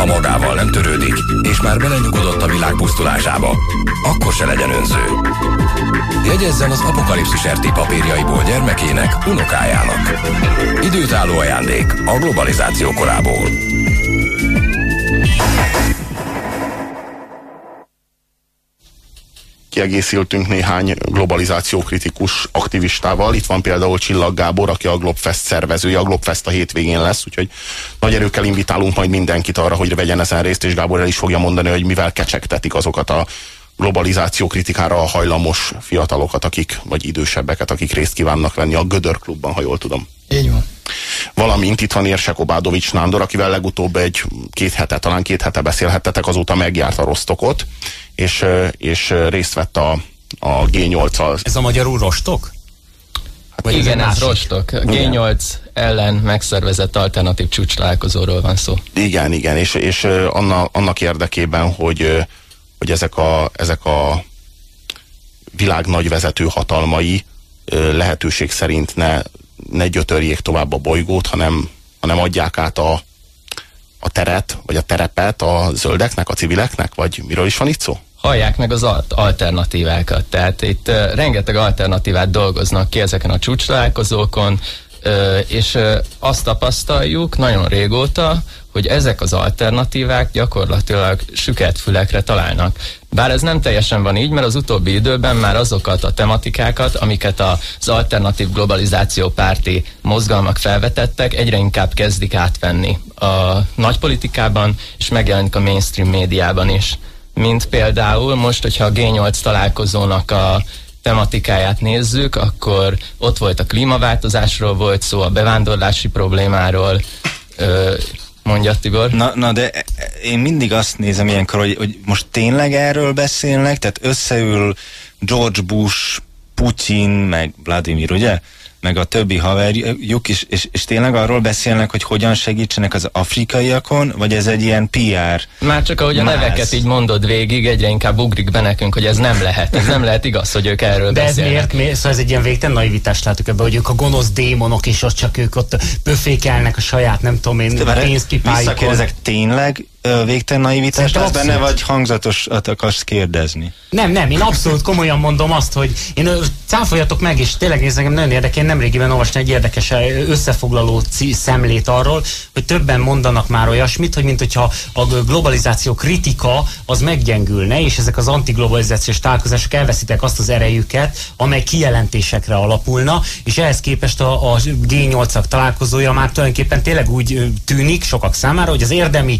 Ha magával nem törődik, és már belenyugodott a világ pusztulásába, akkor se legyen önző. Jegyezzen az apokalipszis RT papírjaiból gyermekének, unokájának. Időtálló ajándék a globalizáció korából. Kiegészültünk néhány globalizációkritikus aktivistával. Itt van például Csillag Gábor, aki a Globfest szervezője. A Globfest a hétvégén lesz, úgyhogy nagy erőkkel invitálunk majd mindenkit arra, hogy vegyen ezen részt, és Gábor el is fogja mondani, hogy mivel kecsegtetik azokat a globalizáció kritikára a hajlamos fiatalokat, akik, vagy idősebbeket, akik részt kívánnak venni a Gödör klubban, ha jól tudom. Így van. Valamint itt van Érsek Obádovics Nándor, akivel legutóbb egy két hete, talán két hete beszélhettetek, azóta megjárt a Rostokot, és, és részt vett a, a G8-al. Ez a magyarul Rostok? Hát Vagy igen, ez, ez Rostok. G8 ellen megszervezett alternatív csúcslálkozóról van szó. Igen, igen, és, és annak, annak érdekében, hogy, hogy ezek a, ezek a világ nagy vezető hatalmai lehetőség szerint ne, ne gyötörjék tovább a bolygót, hanem, hanem adják át a, a teret, vagy a terepet a zöldeknek, a civileknek, vagy miről is van itt szó? Hallják meg az alternatívákat. Tehát itt rengeteg alternatívát dolgoznak ki ezeken a csúcstalálkozókon, uh, és azt tapasztaljuk nagyon régóta, hogy ezek az alternatívák gyakorlatilag süket fülekre találnak. Bár ez nem teljesen van így, mert az utóbbi időben már azokat a tematikákat, amiket az alternatív globalizáció párti mozgalmak felvetettek, egyre inkább kezdik átvenni a nagypolitikában, és megjelenik a mainstream médiában is. Mint például most, hogyha a G8 találkozónak a tematikáját nézzük, akkor ott volt a klímaváltozásról volt szó, a bevándorlási problémáról, ö, mondja Tibor. Na, na de én mindig azt nézem ilyenkor, hogy, hogy most tényleg erről beszélnek, tehát összeül George Bush, Putin, meg Vladimir, ugye? Meg a többi haverjuk is, és, és tényleg arról beszélnek, hogy hogyan segítsenek az afrikaiakon, vagy ez egy ilyen PR Már csak ahogy a máz. neveket így mondod végig, egyre inkább ugrik be nekünk, hogy ez nem lehet. Ez nem lehet igaz, hogy ők erről De beszélnek. ez miért? miért? Szóval ez egy ilyen végtelen naivitást látok ebben, hogy ők a gonosz démonok, és ott csak ők ott pöfékelnek a saját, nem tudom én, pénzpipáikon. Visszakérdezek, tényleg végtelen naivitás lesz benne, vagy hangzatosat akarsz kérdezni? Nem, nem, én abszolút komolyan mondom azt, hogy én cáfoljatok meg, és tényleg ez nekem nagyon érdekel, én nemrégiben olvastam egy érdekes összefoglaló szemlét arról, hogy többen mondanak már olyasmit, hogy mint hogyha a globalizáció kritika az meggyengülne, és ezek az antiglobalizációs találkozások elveszítek azt az erejüket, amely kijelentésekre alapulna, és ehhez képest a, a G8-ak találkozója már tulajdonképpen tényleg úgy tűnik sokak számára, hogy az érdemi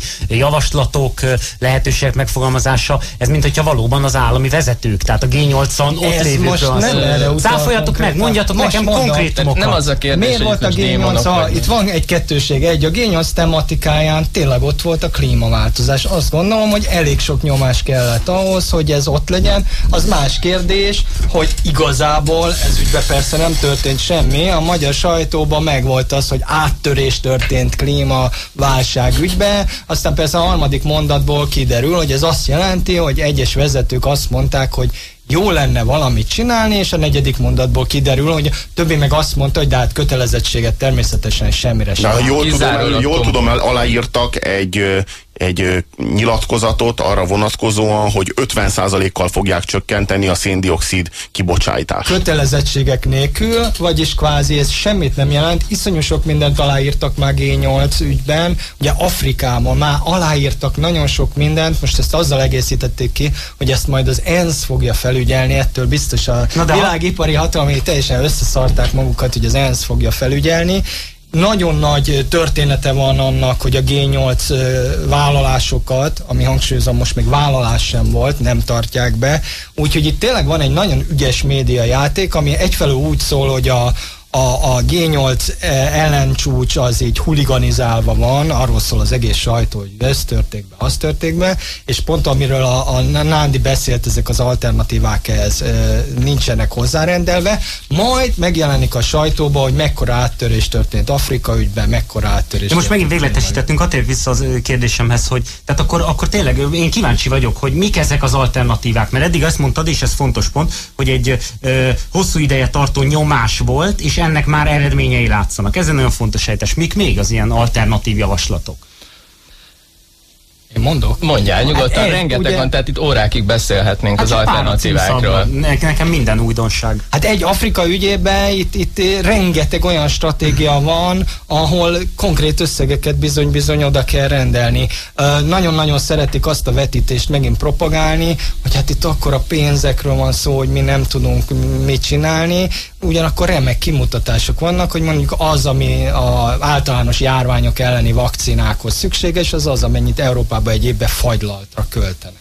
javaslatok, lehetőségek megfogalmazása, ez mint hogyha valóban az állami vezetők, tehát a G8-on ott ez lévőkről most nem erre Száfoljatok meg, mondjatok most nekem mondom, konkrétumokat. Nem az a kérdés, Miért volt a G8? Ha, itt van egy kettőség. Egy, a G8 tematikáján tényleg ott volt a klímaváltozás. Azt gondolom, hogy elég sok nyomás kellett ahhoz, hogy ez ott legyen. Az más kérdés, hogy igazából ez ügyben persze nem történt semmi. A magyar sajtóban megvolt az, hogy áttörés történt klímaválság ügybe. Aztán persze a harmadik mondatból kiderül, hogy ez azt jelenti, hogy egyes vezetők azt mondták, hogy jó lenne valamit csinálni, és a negyedik mondatból kiderül, hogy többi meg azt mondta, hogy de hát kötelezettséget természetesen semmire sem. Jól, tudom, jól tudom, aláírtak egy egy nyilatkozatot arra vonatkozóan, hogy 50%-kal fogják csökkenteni a széndiokszid kibocsátást. Kötelezettségek nélkül, vagyis kvázi ez semmit nem jelent. Iszonyú sok mindent aláírtak már G8 ügyben. Ugye Afrikában már aláírtak nagyon sok mindent, most ezt azzal egészítették ki, hogy ezt majd az ENSZ fogja felügyelni, ettől biztos a világipari hatalmi teljesen összeszarták magukat, hogy az ENSZ fogja felügyelni, nagyon nagy története van annak, hogy a G8 vállalásokat, ami hangsúlyozom most még vállalás sem volt, nem tartják be. Úgyhogy itt tényleg van egy nagyon ügyes média játék, ami egyfelől úgy szól, hogy a, a, a G8 ellencsúcs az így huliganizálva van, arról szól az egész sajtó, hogy ez történik be, az történik be, és pont amiről a, a Nándi beszélt, ezek az alternatívák ehhez e, nincsenek hozzárendelve, majd megjelenik a sajtóba, hogy mekkora áttörés történt Afrika ügyben, mekkora áttörés. De most megint végletesítettünk, attérj vissza az kérdésemhez, hogy tehát akkor, akkor tényleg én kíváncsi vagyok, hogy mik ezek az alternatívák, mert eddig azt mondtad, és ez fontos pont, hogy egy ö, hosszú ideje tartó nyomás volt, és ennek már eredményei látszanak. Ez egy nagyon fontos sejtes. Mik még az ilyen alternatív javaslatok? Én mondok? Mondjál nyugodtan, hát rengeteg ugye... van, tehát itt órákig beszélhetnénk hát az alternatívákról. Nekem minden újdonság. Hát egy Afrika ügyében itt, itt rengeteg olyan stratégia van, ahol konkrét összegeket bizony-bizony oda kell rendelni. Nagyon-nagyon uh, szeretik azt a vetítést megint propagálni, hogy hát itt akkor a pénzekről van szó, hogy mi nem tudunk mit csinálni, ugyanakkor remek kimutatások vannak, hogy mondjuk az, ami az általános járványok elleni vakcinákhoz szükséges, az az, amennyit Európában egy évben fagylaltra költenek.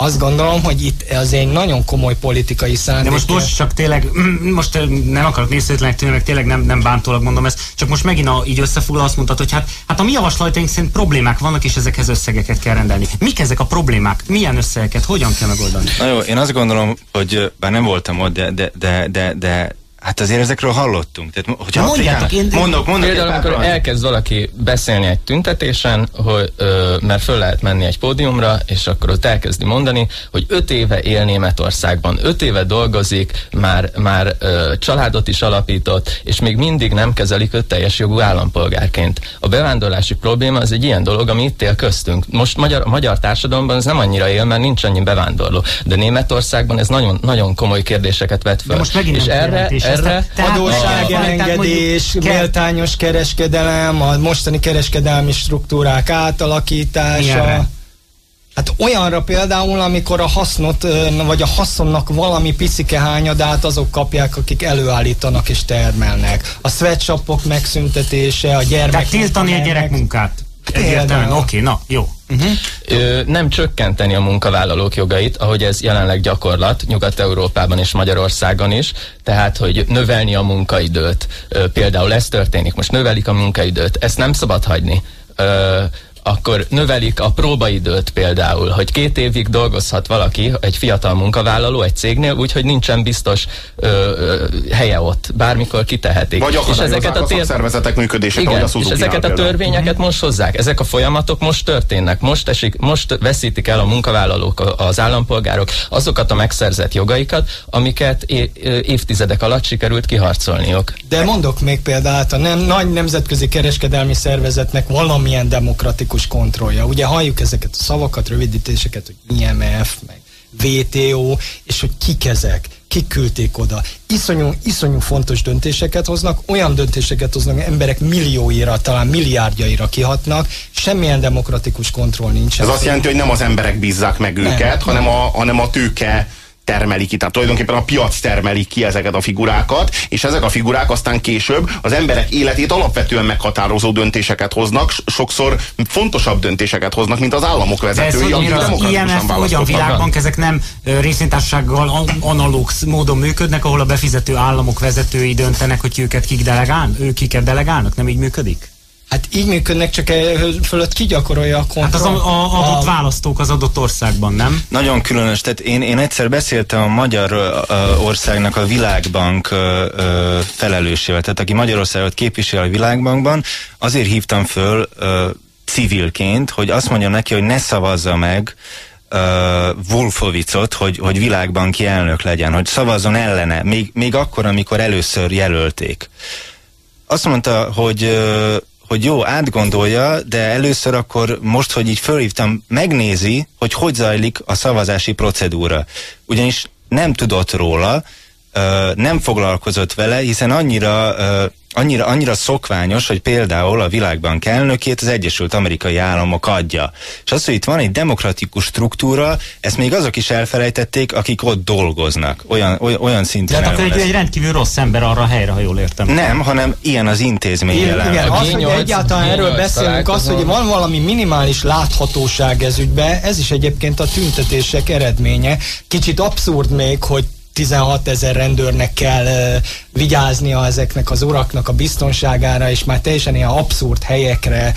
Azt gondolom, hogy itt az egy nagyon komoly politikai szándék. De most, most csak tényleg, *clears throat* most nem akarok nézőtlenek tűnni, meg tényleg nem, nem bántólag mondom ezt, csak most megint a, így összefoglal azt mondtad, hogy hát, hát a mi javaslataink szerint problémák vannak, és ezekhez összegeket kell rendelni. Mik ezek a problémák? Milyen összegeket? Hogyan kell megoldani? Na jó, én azt gondolom, hogy bár nem voltam ott, de, de, de, de, de Hát azért ezekről hallottunk. Tehát, hogyha mondjátok, én... Mondok, mondok Például, amikor elkezd valaki beszélni egy tüntetésen, hogy, ö, mert föl lehet menni egy pódiumra, és akkor ott elkezdi mondani, hogy öt éve él Németországban, öt éve dolgozik, már, már ö, családot is alapított, és még mindig nem kezelik őt teljes jogú állampolgárként. A bevándorlási probléma az egy ilyen dolog, ami itt él köztünk. Most magyar, a magyar társadalomban ez nem annyira él, mert nincs annyi bevándorló. De Németországban ez nagyon, nagyon komoly kérdéseket vet fel. De most megint és erre, erre adósságelengedés, méltányos kereskedelem, a mostani kereskedelmi struktúrák átalakítása. Milyenre? Hát olyanra például, amikor a hasznot, vagy a haszonnak valami picike hányadát azok kapják, akik előállítanak és termelnek. A sweatshopok megszüntetése, a gyermek... Tehát tiltani a gyerekmunkát. Egyértelműen, oké, okay, na, jó. Uh-huh. Ö, nem csökkenteni a munkavállalók jogait, ahogy ez jelenleg gyakorlat Nyugat-Európában és Magyarországon is, tehát, hogy növelni a munkaidőt. Ö, például ez történik, most növelik a munkaidőt, ezt nem szabad hagyni. Ö, akkor növelik a próbaidőt például, hogy két évig dolgozhat valaki, egy fiatal munkavállaló egy cégnél, úgyhogy nincsen biztos ö, ö, helye ott, bármikor kitehetik. Vagy és ezeket a, tér... szervezetek működését, Igen, a és ezeket a törvényeket mm. most hozzák. Ezek a folyamatok most történnek. Most, esik, most veszítik el a munkavállalók, az állampolgárok azokat a megszerzett jogaikat, amiket évtizedek alatt sikerült kiharcolniuk. De mondok még példát, a nem, nagy nemzetközi kereskedelmi szervezetnek valamilyen demokratikus demokratikus kontrollja. Ugye halljuk ezeket a szavakat, rövidítéseket, hogy IMF, meg VTO, és hogy kik ezek, kik küldték oda. Iszonyú, iszonyú fontos döntéseket hoznak, olyan döntéseket hoznak, emberek millióira, talán milliárdjaira kihatnak, semmilyen demokratikus kontroll nincs. Ez azt jelenti, hogy nem az emberek bízzák meg őket, nem, hanem, nem. A, hanem a tőke termeli ki, tehát tulajdonképpen a piac termeli ki ezeket a figurákat, és ezek a figurák aztán később az emberek életét alapvetően meghatározó döntéseket hoznak, sokszor fontosabb döntéseket hoznak, mint az államok vezetői, akik vagy a világbank, ezek nem részvénytársasággal analóg módon működnek, ahol a befizető államok vezetői döntenek, hogy őket kik delegál, ők kiket delegálnak, nem így működik? Hát így működnek, csak e fölött ki gyakorolja a kontroll? Hát az a, a adott a... választók az adott országban, nem? Nagyon különös. Tehát én, én egyszer beszéltem a magyar uh, országnak a Világbank uh, felelősével, tehát aki Magyarországot képvisel a Világbankban, azért hívtam föl uh, civilként, hogy azt mondja neki, hogy ne szavazza meg uh, Wolfovicot, hogy, hogy világbanki elnök legyen, hogy szavazzon ellene, még, még akkor, amikor először jelölték. Azt mondta, hogy uh, hogy jó, átgondolja, de először akkor most, hogy így fölhívtam, megnézi, hogy hogy zajlik a szavazási procedúra. Ugyanis nem tudott róla, nem foglalkozott vele, hiszen annyira annyira, annyira szokványos, hogy például a világban elnökét az Egyesült Amerikai Államok adja. És az, hogy itt van egy demokratikus struktúra, ezt még azok is elfelejtették, akik ott dolgoznak. Olyan, olyan, olyan szinten. De akkor egy, egy rendkívül rossz ember arra a helyre, ha jól értem. Nem, hanem ilyen az intézmény jelen. Igen, az, hogy egyáltalán erről beszélünk, az, hogy van valami minimális láthatóság ez ügybe, ez is egyébként a tüntetések eredménye. Kicsit abszurd még, hogy 16 ezer rendőrnek kell vigyáznia ezeknek az uraknak a biztonságára, és már teljesen ilyen abszurd helyekre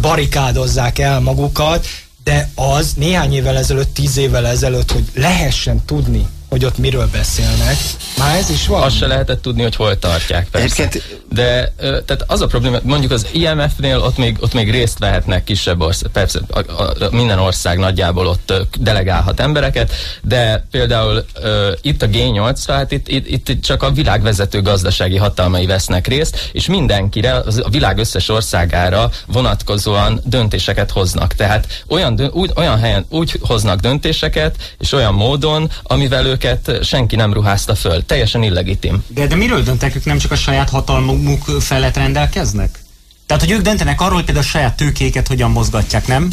barikádozzák el magukat, de az néhány évvel ezelőtt, tíz évvel ezelőtt, hogy lehessen tudni, hogy ott miről beszélnek. Már ez is van. Azt se lehetett tudni, hogy hol tartják, persze. Egyébként... De tehát az a probléma, mondjuk az IMF-nél ott még, ott még részt vehetnek kisebb ország, persze a, a, a, minden ország nagyjából ott delegálhat embereket, de például uh, itt a G8, hát itt, itt, itt csak a világ vezető gazdasági hatalmai vesznek részt, és mindenkire, az, a világ összes országára vonatkozóan döntéseket hoznak. Tehát olyan, úgy, olyan helyen úgy hoznak döntéseket, és olyan módon, amivel ők őket senki nem ruházta föl. Teljesen illegitim. De, de miről döntek ők? Nem csak a saját hatalmuk felett rendelkeznek? Tehát, hogy ők döntenek arról, hogy például a saját tőkéket hogyan mozgatják, nem?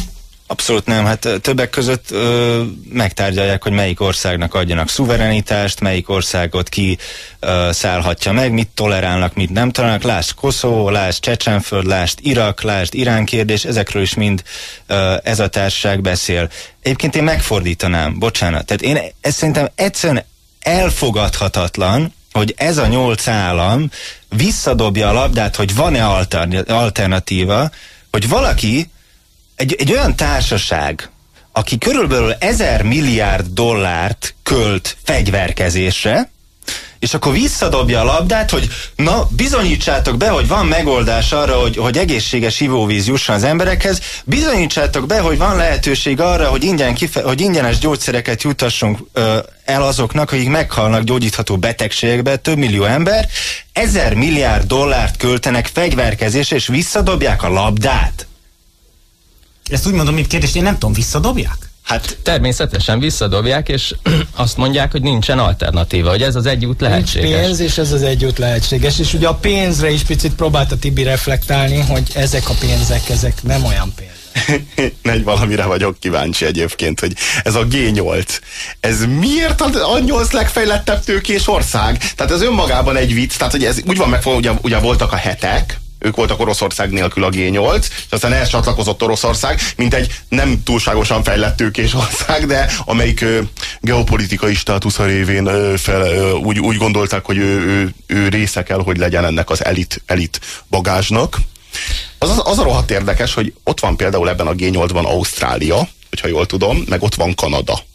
Abszolút nem. Hát többek között ö, megtárgyalják, hogy melyik országnak adjanak szuverenitást, melyik országot ki ö, szállhatja meg, mit tolerálnak, mit nem tolerálnak. Lásd Koszovó, lásd Csecsenföld, lásd Irak, lásd Irán kérdés, ezekről is mind ö, ez a társaság beszél. Egyébként én megfordítanám, bocsánat. Tehát én ezt szerintem egyszerűen elfogadhatatlan, hogy ez a nyolc állam visszadobja a labdát, hogy van-e alternatíva, hogy valaki egy, egy olyan társaság, aki körülbelül ezer milliárd dollárt költ fegyverkezésre, és akkor visszadobja a labdát, hogy na, bizonyítsátok be, hogy van megoldás arra, hogy, hogy egészséges ivóvíz jusson az emberekhez, bizonyítsátok be, hogy van lehetőség arra, hogy, ingyen kife- hogy ingyenes gyógyszereket jutassunk ö, el azoknak, akik meghalnak gyógyítható betegségbe, több millió ember, ezer milliárd dollárt költenek fegyverkezésre, és visszadobják a labdát. Ezt úgy mondom, mint kérdést, én nem tudom, visszadobják? Hát természetesen visszadobják, és *clears throat* azt mondják, hogy nincsen alternatíva, hogy ez az egy út lehetséges. Nincs pénz, és ez az egy út lehetséges. És ugye a pénzre is picit próbálta Tibi reflektálni, hogy ezek a pénzek, ezek nem olyan pénz. *laughs* egy valamire vagyok kíváncsi egyébként, hogy ez a G8, ez miért a, a 8 legfejlettebb tőkés ország? Tehát ez önmagában egy vicc, tehát hogy ez úgy van meg, ugye, ugye voltak a hetek, ők voltak Oroszország nélkül a G8, és aztán ehhez csatlakozott Oroszország, mint egy nem túlságosan fejlett tőkés ország, de amelyik ö, geopolitikai státusza révén ö, fel, ö, úgy, úgy gondolták, hogy ő, ő, ő része kell, hogy legyen ennek az elit, elit bagázsnak. Az, az, a rohadt érdekes, hogy ott van például ebben a G8-ban Ausztrália, hogyha jól tudom, meg ott van Kanada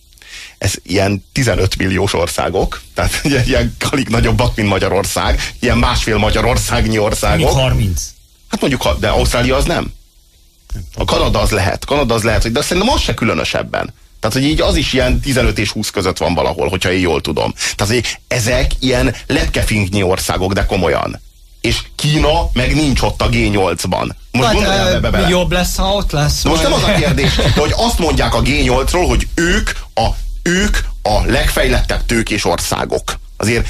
ez ilyen 15 milliós országok, tehát *laughs* ilyen alig nagyobbak, mint Magyarország, ilyen másfél Magyarországnyi országok. Mondjuk 30. Hát mondjuk, de Ausztrália az nem. A Kanada az lehet, Kanada az lehet, de szerintem az se különösebben. Tehát, hogy így az is ilyen 15 és 20 között van valahol, hogyha én jól tudom. Tehát, hogy ezek ilyen lepkefinknyi országok, de komolyan. És Kína meg nincs ott a G8-ban. Most Hát, gondolj ö, ebbe bele. jobb lesz, ha ott lesz. De most nem az a kérdés, de hogy azt mondják a G8-ról, hogy ők a, ők a legfejlettebb tőkés országok. Azért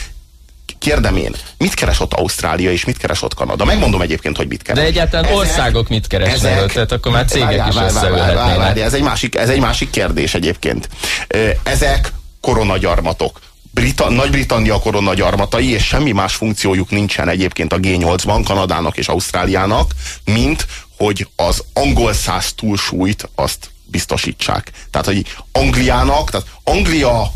kérdem én, mit keres ott Ausztrália és mit keres ott Kanada? Megmondom egyébként, hogy mit keres. De egyáltalán Ezek- országok mit keresnek ezek- ott? Tehát akkor már cégek Várjál, is várjál, várjál, várjál, összeülhetnének. Ez egy, másik, ez egy másik kérdés egyébként. Ezek koronagyarmatok. Brita, Nagy-Britannia koronagyarmatai, és semmi más funkciójuk nincsen egyébként a G8-ban, Kanadának és Ausztráliának, mint hogy az angol száz túlsúlyt azt biztosítsák. Tehát, hogy Angliának, tehát Anglia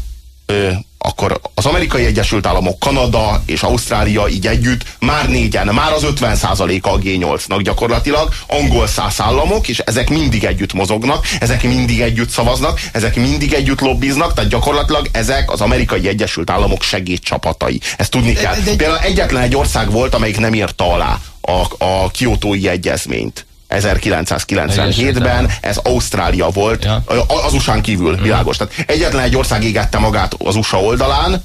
ö, akkor az amerikai Egyesült Államok, Kanada és Ausztrália így együtt már négyen, már az 50%-a a G8-nak gyakorlatilag angol száz államok, és ezek mindig együtt mozognak, ezek mindig együtt szavaznak, ezek mindig együtt lobbiznak, tehát gyakorlatilag ezek az amerikai Egyesült Államok segédcsapatai. Ezt tudni kell. de- Például egyetlen egy ország volt, amelyik nem írta alá a, a kiotói egyezményt. 1997-ben ez Ausztrália volt, Ja. az USA-n kívül, világos. Tehát egyetlen egy ország égette magát az USA oldalán,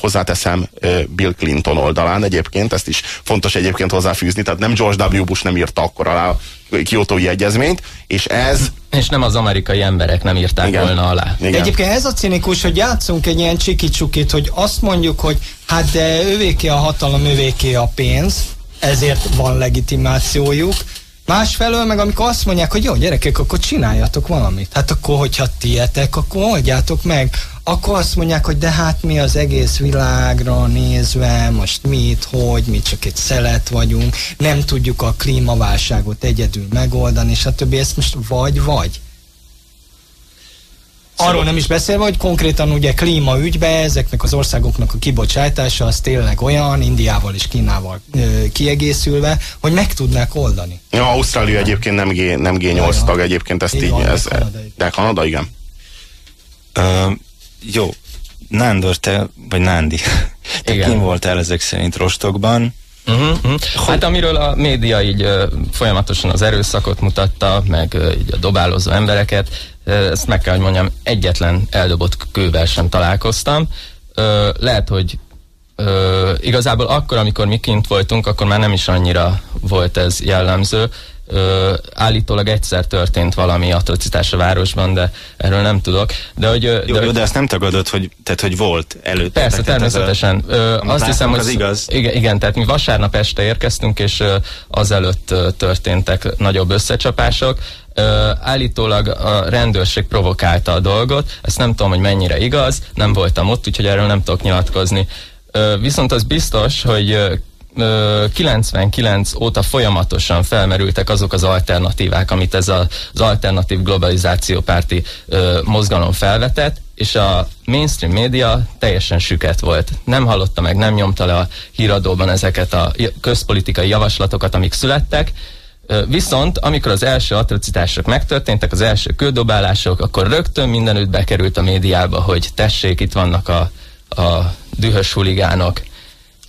hozzáteszem Bill Clinton oldalán egyébként, ezt is fontos egyébként hozzáfűzni, tehát nem George W. Bush nem írta akkor alá a kiotói egyezményt, és ez És nem az amerikai emberek nem írták Igen. volna alá. igen, egyébként ez a cinikus, hogy játszunk egy ilyen csiki-csukit, hogy azt mondjuk, hogy hát de övéké a hatalom, övéké a pénz, ezért van legitimációjuk. Másfelől meg amikor azt mondják, hogy jó gyerekek, akkor csináljatok valamit. Hát akkor, hogyha tietek, akkor oldjátok meg. Akkor azt mondják, hogy de hát mi az egész világra nézve, most mit, hogy, mi csak egy szelet vagyunk, nem tudjuk a klímaválságot egyedül megoldani, stb. Ezt most vagy, vagy. Arról nem is beszélve, hogy konkrétan ugye klímaügybe ezeknek az országoknak a kibocsátása az tényleg olyan, Indiával és Kínával ö, kiegészülve, hogy meg tudnák oldani. Ja, Ausztrália egyébként nem, G, nem G8 Ja, tag egyébként, ezt Így így, van, de ez, Kanada igen. de Kanada igen. Ö, jó, Nándor, te, vagy Nándi, *laughs* te Igen. kim voltál ezek szerint rostokban. Uh-huh, uh-huh. Hát amiről a média így ö, folyamatosan az erőszakot mutatta, meg ö, így a dobálózó embereket, ezt meg kell, hogy mondjam, egyetlen eldobott kővel sem találkoztam. Lehet, hogy igazából akkor, amikor mi kint voltunk, akkor már nem is annyira volt ez jellemző. Ö, állítólag egyszer történt valami atrocitás a városban, de erről nem tudok. De hogy, Jó, de, jó, de azt nem tagadod, hogy, tehát, hogy volt előtte. Persze, Tehát ez a- természetesen. Ö, azt hiszem, hogy az igaz. Igen, igen, tehát mi vasárnap este érkeztünk, és ö, azelőtt ö, történtek nagyobb összecsapások. Állítólag a rendőrség provokálta a dolgot, ezt nem tudom, hogy mennyire igaz, nem voltam ott, úgyhogy erről nem tudok nyilatkozni. Viszont az biztos, hogy ö, ö, 99 óta folyamatosan felmerültek azok az alternatívák, amit ez a- az alternatív globalizációpárti ö, mozgalom felvetett, és a mainstream média teljesen süket volt. Nem hallotta meg, nem nyomta le a híradóban ezeket a közpolitikai javaslatokat, amik születtek, Viszont, amikor az első atrocitások megtörténtek, az első kődobálások, akkor rögtön mindenütt bekerült a médiába, hogy tessék, itt vannak a, a dühös huligánok.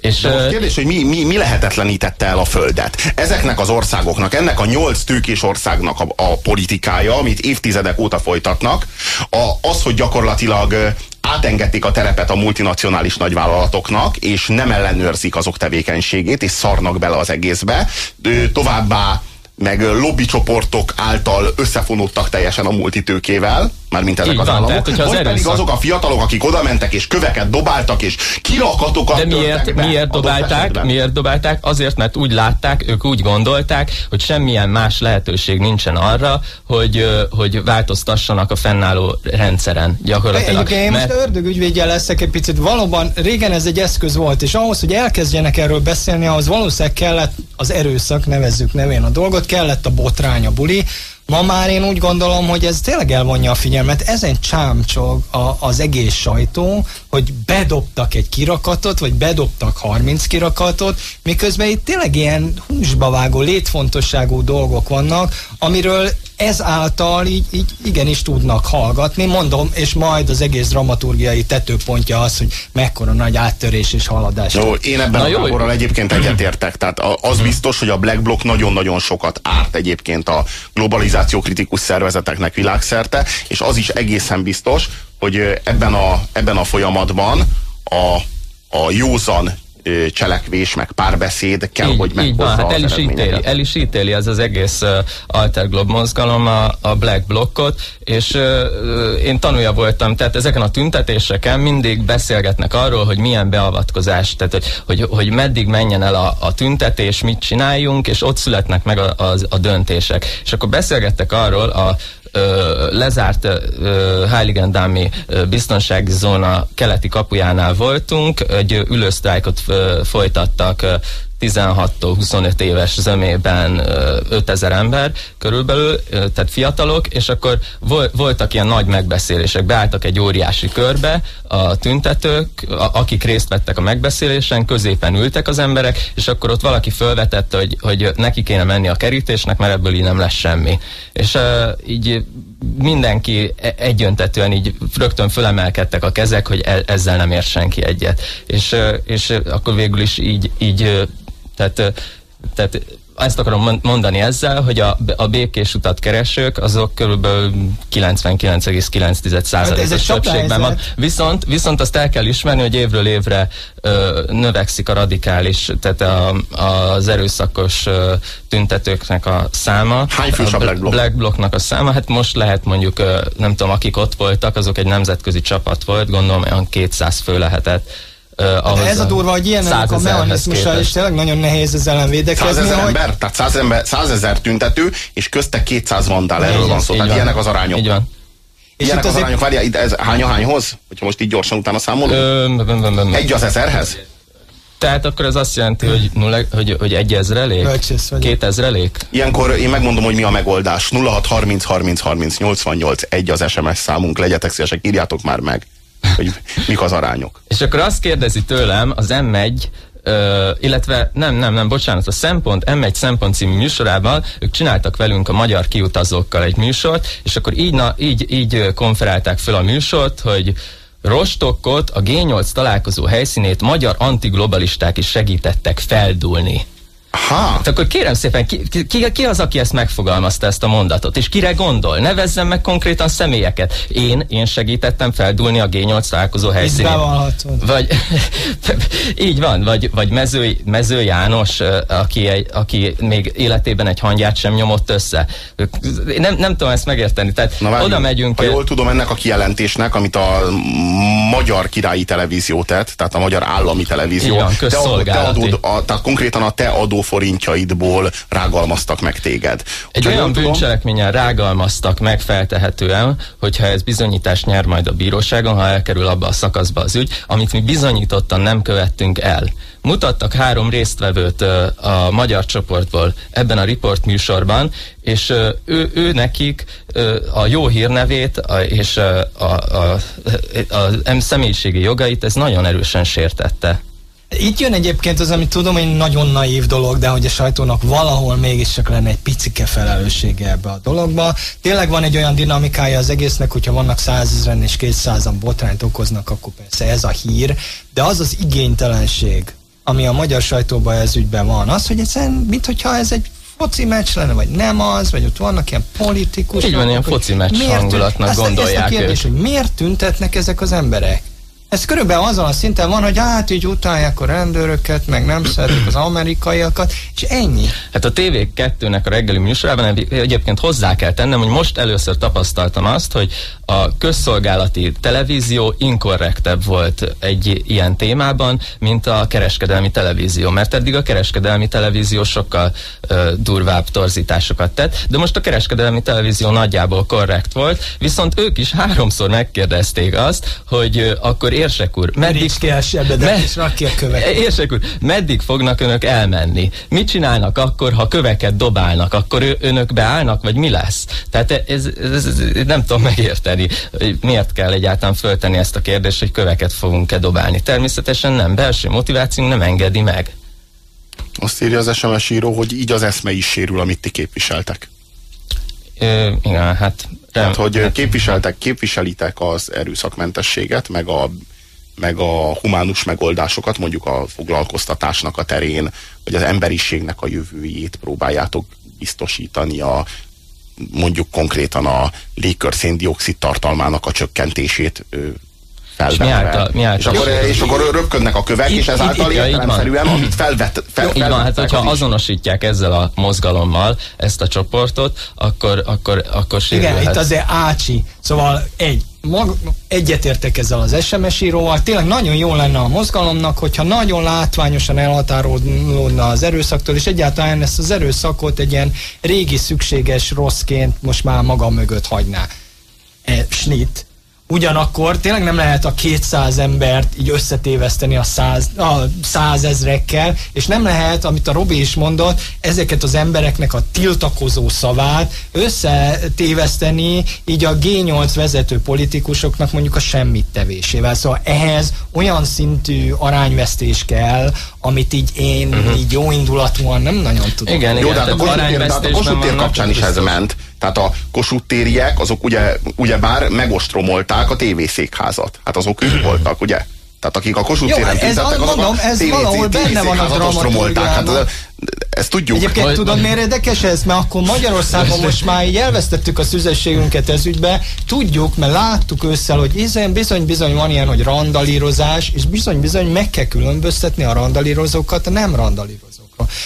És De most kérdés, hogy mi, mi, mi lehetetlenítette el a Földet? Ezeknek az országoknak, ennek a nyolc tőkés országnak a, a politikája, amit évtizedek óta folytatnak, a, az, hogy gyakorlatilag átengedték a terepet a multinacionális nagyvállalatoknak, és nem ellenőrzik azok tevékenységét, és szarnak bele az egészbe. Továbbá meg lobbycsoportok által összefonódtak teljesen a multitőkével, mármint ezek Így az van, államok, tehát, hogyha az vagy pedig erőszak- azok a fiatalok, akik oda mentek és köveket dobáltak, és kirakatokat De miért, be miért dobálták? esetben. Miért dobálták? Azért, mert úgy látták, ők úgy gondolták, hogy semmilyen más lehetőség nincsen arra, hogy, hogy változtassanak a fennálló rendszeren gyakorlatilag. Egyébként én most Mert- ördögügyvédje leszek egy picit. Valóban régen ez egy eszköz volt, és ahhoz, hogy elkezdjenek erről beszélni, ahhoz valószínűleg kellett az erőszak, nevezzük nevén a dolgot, kellett a botrány, a buli. Ma már én úgy gondolom, hogy ez tényleg elvonja a figyelmet. Ezen csámcsog a, az egész sajtó, hogy bedobtak egy kirakatot, vagy bedobtak 30 kirakatot, miközben itt tényleg ilyen húsba vágó, létfontosságú dolgok vannak, amiről ezáltal így, így igenis tudnak hallgatni, mondom, és majd az egész dramaturgiai tetőpontja az, hogy mekkora nagy áttörés és haladás. Jó, én ebben Na a jó. egyébként egyetértek. Tehát az biztos, hogy a Black Bloc nagyon-nagyon sokat árt egyébként a globalizáció kritikus szervezeteknek világszerte, és az is egészen biztos, hogy ebben a, ebben a folyamatban a, a józan cselekvés, meg párbeszéd kell, így, hogy így van, meghozza hát el is, ítéli, el is ítéli ez az egész uh, Alter Glob mozgalom a, a Black Blockot, és uh, én tanulja voltam, tehát ezeken a tüntetéseken mindig beszélgetnek arról, hogy milyen beavatkozás, tehát hogy, hogy, hogy meddig menjen el a, a tüntetés, mit csináljunk, és ott születnek meg a, a, a döntések. És akkor beszélgettek arról a lezárt Heiligendámi biztonsági zóna keleti kapujánál voltunk, egy ülősztrájkot folytattak 16-tól 25 éves zömében ö, 5000 ember körülbelül, tehát fiatalok, és akkor vol- voltak ilyen nagy megbeszélések, beálltak egy óriási körbe a tüntetők, akik részt vettek a megbeszélésen, középen ültek az emberek, és akkor ott valaki felvetette, hogy, hogy neki kéne menni a kerítésnek, mert ebből így nem lesz semmi. És így mindenki e- egyöntetően így rögtön fölemelkedtek a kezek, hogy e- ezzel nem ért senki egyet. És, és akkor végül is így, így tehát, tehát ezt akarom mon- mondani ezzel, hogy a, a békés utat keresők, azok körülbelül 99,9%-os Hát többségben van. Viszont, viszont azt el kell ismerni, hogy évről évre ö, növekszik a radikális, tehát a, az erőszakos ö, tüntetőknek a száma. Hány fős a Black Bloc? Black Blocknak a száma, hát most lehet mondjuk, ö, nem tudom, akik ott voltak, azok egy nemzetközi csapat volt, gondolom olyan 200 fő lehetett. De ahhoz ez a durva, hogy ilyen ennek a 100 ezerhez mechanizmusa, és tényleg nagyon nehéz ezzel ellen védekezni. Százezer hogy- ember, tehát százezer, százezer tüntető, és közte 200 vandál, erről van szó. Tehát van. ilyenek az arányok. Így van. És Ilyenek az azért- arányok, várjál, itt ez hány a hányhoz? Hogyha most így gyorsan utána számolunk? Egy az ezerhez? Tehát akkor ez azt jelenti, hogy, nulla, hogy, hogy egy ezrelék? Két ezrelék? Ilyenkor én megmondom, hogy mi a megoldás. 06 30 30 30 88 egy az SMS számunk, legyetek szívesek, írjátok már meg, hogy mik az arányok. És akkor azt kérdezi tőlem az M1, Ö, illetve nem, nem, nem, bocsánat, a Szempont, M1 Szempont című műsorában ők csináltak velünk a magyar kiutazókkal egy műsort, és akkor így, na, így, így konferálták fel a műsort, hogy Rostockot, a G8 találkozó helyszínét magyar antiglobalisták is segítettek feldúlni. Ha, Hát akkor kérem szépen, ki, ki- ki, az, aki ezt megfogalmazta, ezt a mondatot, és kire gondol? Nevezzem meg konkrétan személyeket. Én, én segítettem feldúlni a G8 találkozó helyszínén. Vagy, *laughs* így van, vagy, vagy Mező, Mező János, aki, egy, aki még életében egy hangját sem nyomott össze. Nem, nem tudom ezt megérteni. Tehát Na, várjunk. oda megyünk. Ha jól tudom, ennek a kijelentésnek, amit a magyar királyi televízió tett, tehát a magyar állami televízió, van, te adod, te adod, a, tehát konkrétan a te adóforintjaidból rágalmaztak meg téged. Egy jól olyan tudom, bűncselekményen rágalmaztak meg feltehetően, hogyha ez bizonyítást nyer majd a bíróságon, ha elkerül abba a szakaszba az ügy, amit mi bizonyítottan nem követtünk el. Mutattak három résztvevőt a magyar csoportból ebben a riport műsorban, és ő, ő nekik a jó hírnevét a, és a, a, a, a, a személyiségi jogait ez nagyon erősen sértette. Itt jön egyébként az, amit tudom, hogy nagyon naív dolog, de hogy a sajtónak valahol mégiscsak lenne egy picike felelőssége ebbe a dologba. Tényleg van egy olyan dinamikája az egésznek, hogyha vannak százezren és kétszázan botrányt okoznak, akkor persze ez a hír, de az az igénytelenség, ami a magyar sajtóban ez ügyben van, az, hogy egyszerűen, mintha ez egy foci meccs lenne, vagy nem az, vagy ott vannak ilyen politikusok. Így van, ilyen foci meccs hangulatnak ezt, gondolják ezt a kérdés, ők. hogy miért tüntetnek ezek az emberek? Ez körülbelül azon a szinten van, hogy hát így utálják a rendőröket, meg nem szeretik az amerikaiakat, és ennyi. Hát a TV2-nek a reggeli műsorában egy- egyébként hozzá kell tennem, hogy most először tapasztaltam azt, hogy a közszolgálati televízió inkorrektebb volt egy ilyen témában, mint a kereskedelmi televízió, mert eddig a kereskedelmi televízió sokkal ö, durvább torzításokat tett, de most a kereskedelmi televízió nagyjából korrekt volt, viszont ők is háromszor megkérdezték azt, hogy ö, akkor érsek úr, meddig... ki a sebedet, és rak ki a köveket. *laughs* Érsek úr, meddig fognak önök elmenni? Mit csinálnak akkor, ha köveket dobálnak? Akkor önök beállnak, vagy mi lesz? Tehát ez, ez, ez nem tudom megérteni, hogy miért kell egyáltalán föltenni ezt a kérdést, hogy köveket fogunk-e dobálni. Természetesen nem, belső motivációnk nem engedi meg. Azt írja az SMS író, hogy így az eszme is sérül, amit ti képviseltek. Ö, igen, hát... Tehát, hogy képviseltek, képviselitek az erőszakmentességet, meg a, meg a humánus megoldásokat, mondjuk a foglalkoztatásnak a terén, vagy az emberiségnek a jövőjét próbáljátok biztosítani a mondjuk konkrétan a légkör széndiokszid tartalmának a csökkentését felvetve. Mi által, mi által és, akkor, és akkor röpködnek a kövek, Itt- és ezáltal értelemszerűen, van. amit felvet, fel, Így van, hát hogyha az azonosítják ezzel a mozgalommal ezt a csoportot, akkor, akkor, akkor Igen, sérülhet. itt azért Ácsi. Szóval egy, mag, egyetértek ezzel az SMS íróval, tényleg nagyon jó lenne a mozgalomnak, hogyha nagyon látványosan elhatárolódna az erőszaktól, és egyáltalán ezt az erőszakot egy ilyen régi szükséges rosszként most már maga mögött hagyná. E, snit. Ugyanakkor tényleg nem lehet a 200 embert így összetéveszteni a, száz, a százezrekkel, és nem lehet, amit a Robi is mondott, ezeket az embereknek a tiltakozó szavát összetéveszteni így a G8 vezető politikusoknak mondjuk a semmit tevésével. Szóval ehhez olyan szintű arányvesztés kell, amit így én uh-huh. így jó indulatúan nem nagyon tudom. Igen, Jó, de hát a Kossuth tér, kapcsán is ez biztos. ment. Tehát a Kossuth tériek, azok ugye, ugye bár megostromolták a tévészékházat. Hát azok ők *clears throat* voltak, ugye? Tehát akik a Kossuth téren ez tüntettek, az- azok mondom, a ez TV valahol benne van a. Hát dramaturgiában. ez- ezt tudjuk. Egyébként Hogy- tudod, miért érdekes ez? Mert akkor Magyarországon most már így elvesztettük a szüzességünket ez ügybe. Tudjuk, mert láttuk ősszel, hogy bizony-bizony van ilyen, hogy randalírozás, és bizony-bizony meg kell különböztetni a randalírozókat a nem randalírozókról.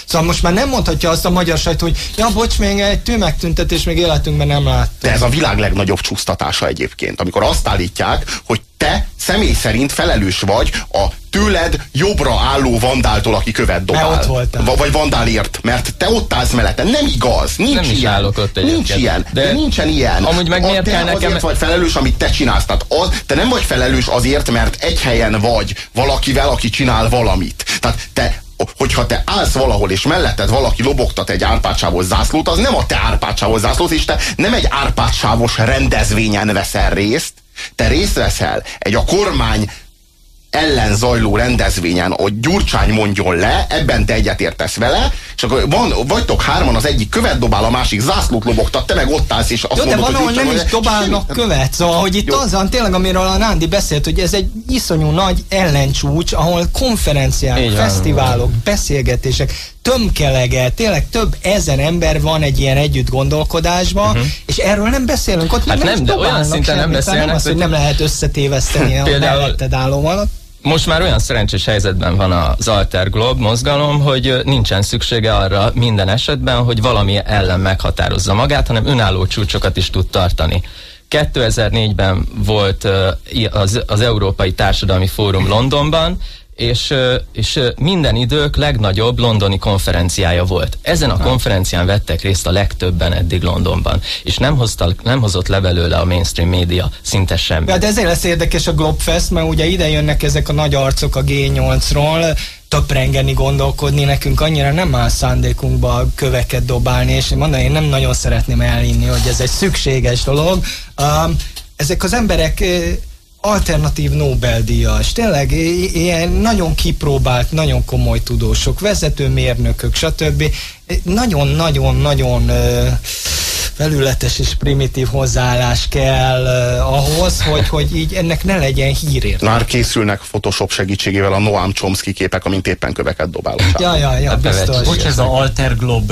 Szóval most már nem mondhatja azt a magyar sajtó, hogy ja, bocs, még egy tömegtüntetés még életünkben nem láttuk. De ez a világ legnagyobb csúsztatása egyébként, amikor azt állítják, hogy te személy szerint felelős vagy a tőled jobbra álló vandáltól, aki követ dobál. Mert ott voltál. Va- Vagy vandálért, mert te ott állsz mellette. Nem igaz, nincs Nem ilyen. állok ott Nincs egyébként. ilyen, de, nincsen ilyen. amúgy meg A- miért te kell nekem- Azért vagy felelős, amit te csinálsz. Tehát az, te nem vagy felelős azért, mert egy helyen vagy valakivel, aki csinál valamit. Tehát te hogyha te állsz valahol, és melletted valaki lobogtat egy árpácsávos zászlót, az nem a te árpácsávos zászlót, és te nem egy árpácsávos rendezvényen veszel részt, te részt veszel egy a kormány ellen zajló rendezvényen, hogy Gyurcsány mondjon le, ebben te egyetértesz vele, és akkor van, vagytok hárman, az egyik követ dobál, a másik zászlót lobogtat, te meg ott állsz, és azt Jó, de mondod, van, ahol hogy nem is dobálnak követ, szóval, hogy itt Jó. az van tényleg, amiről a Nándi beszélt, hogy ez egy iszonyú nagy ellencsúcs, ahol konferenciák, van. fesztiválok, beszélgetések, tömkelege, tényleg több ezer ember van egy ilyen együtt gondolkodásban, uh-huh. és erről nem beszélünk, ott Hát nem, is de olyan dobálnak szinten nem tehát beszélnek, Nem az, hogy nem lehet összetéveszteni a melletted állóval. Most már olyan szerencsés helyzetben van az Alter Glob mozgalom, hogy nincsen szüksége arra minden esetben, hogy valami ellen meghatározza magát, hanem önálló csúcsokat is tud tartani. 2004-ben volt az, az Európai Társadalmi Fórum Londonban, és, és minden idők legnagyobb londoni konferenciája volt. Ezen a konferencián vettek részt a legtöbben eddig Londonban, és nem, hozta, nem hozott le belőle a mainstream média szinte semmi. Ja, de ezért lesz érdekes a Globfest, mert ugye ide jönnek ezek a nagy arcok a G8-ról, töprengeni, gondolkodni, nekünk annyira nem áll szándékunkba köveket dobálni, és mondom, én nem nagyon szeretném elinni, hogy ez egy szükséges dolog. Um, ezek az emberek alternatív Nobel-díjas, tényleg ilyen nagyon kipróbált, nagyon komoly tudósok, vezető mérnökök, stb. Nagyon-nagyon-nagyon felületes és primitív hozzáállás kell uh, ahhoz, hogy, hogy így ennek ne legyen hírért. Már készülnek Photoshop segítségével a Noam Chomsky képek, amint éppen köveket dobál. Ja, ja, ja, Hát biztos. Bocs, ez a alter glob,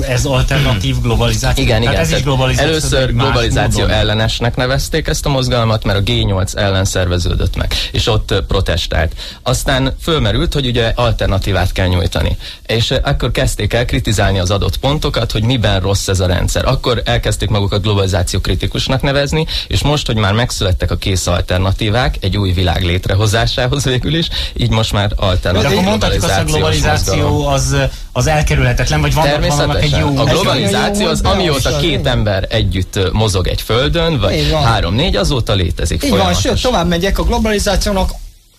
ez alternatív globalizáció. Igen, Tehát igen. Ez is globalizáció. Először globalizáció módon. ellenesnek nevezték ezt a mozgalmat, mert a G8 ellen szerveződött meg, és ott protestált. Aztán fölmerült, hogy ugye alternatívát kell nyújtani. És akkor kezdték el kritizálni az adott pontokat, hogy miben rossz ez a rendszer. Akkor akkor elkezdték magukat globalizáció kritikusnak nevezni, és most, hogy már megszülettek a kész alternatívák egy új világ létrehozásához végül is, így most már alternatív De akkor mondhatjuk azt, a globalizáció az, az elkerülhetetlen, vagy vannak, vannak egy jó... A globalizáció az, amióta két ember együtt mozog egy földön, vagy van. három-négy, azóta létezik Így van, sőt, tovább megyek, a globalizációnak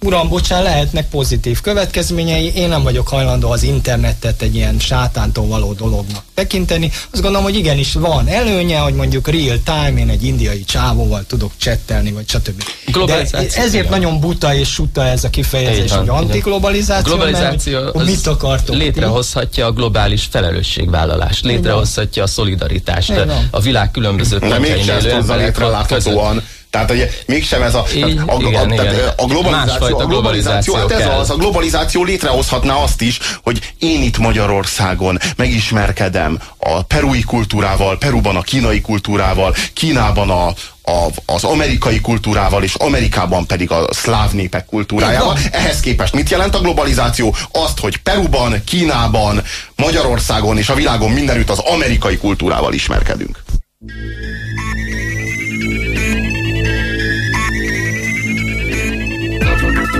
Uram, bocsán, lehetnek pozitív következményei. Én nem vagyok hajlandó az internetet egy ilyen sátántól való dolognak tekinteni. Azt gondolom, hogy igenis van előnye, hogy mondjuk real time, én egy indiai csávóval tudok csettelni, vagy stb. De Globalizáció, ezért igen. nagyon buta és suta ez a kifejezés, van, hogy igen. antiglobalizáció. A globalizáció mert, hogy mit akartok? létrehozhatja a globális felelősségvállalást, létrehozhatja a szolidaritást a világ különböző ezt élő emberek között. Tehát hogy mégsem ez a, Így, a, a, igen, a, tehát igen. a globalizáció, a globalizáció, hát ez az, a globalizáció létrehozhatná azt is, hogy én itt Magyarországon megismerkedem a perui kultúrával, Peruban a kínai kultúrával, Kínában a, a, az amerikai kultúrával, és Amerikában pedig a szláv népek kultúrájával. Ehhez képest mit jelent a globalizáció? Azt, hogy Peruban, Kínában, Magyarországon és a világon mindenütt az amerikai kultúrával ismerkedünk.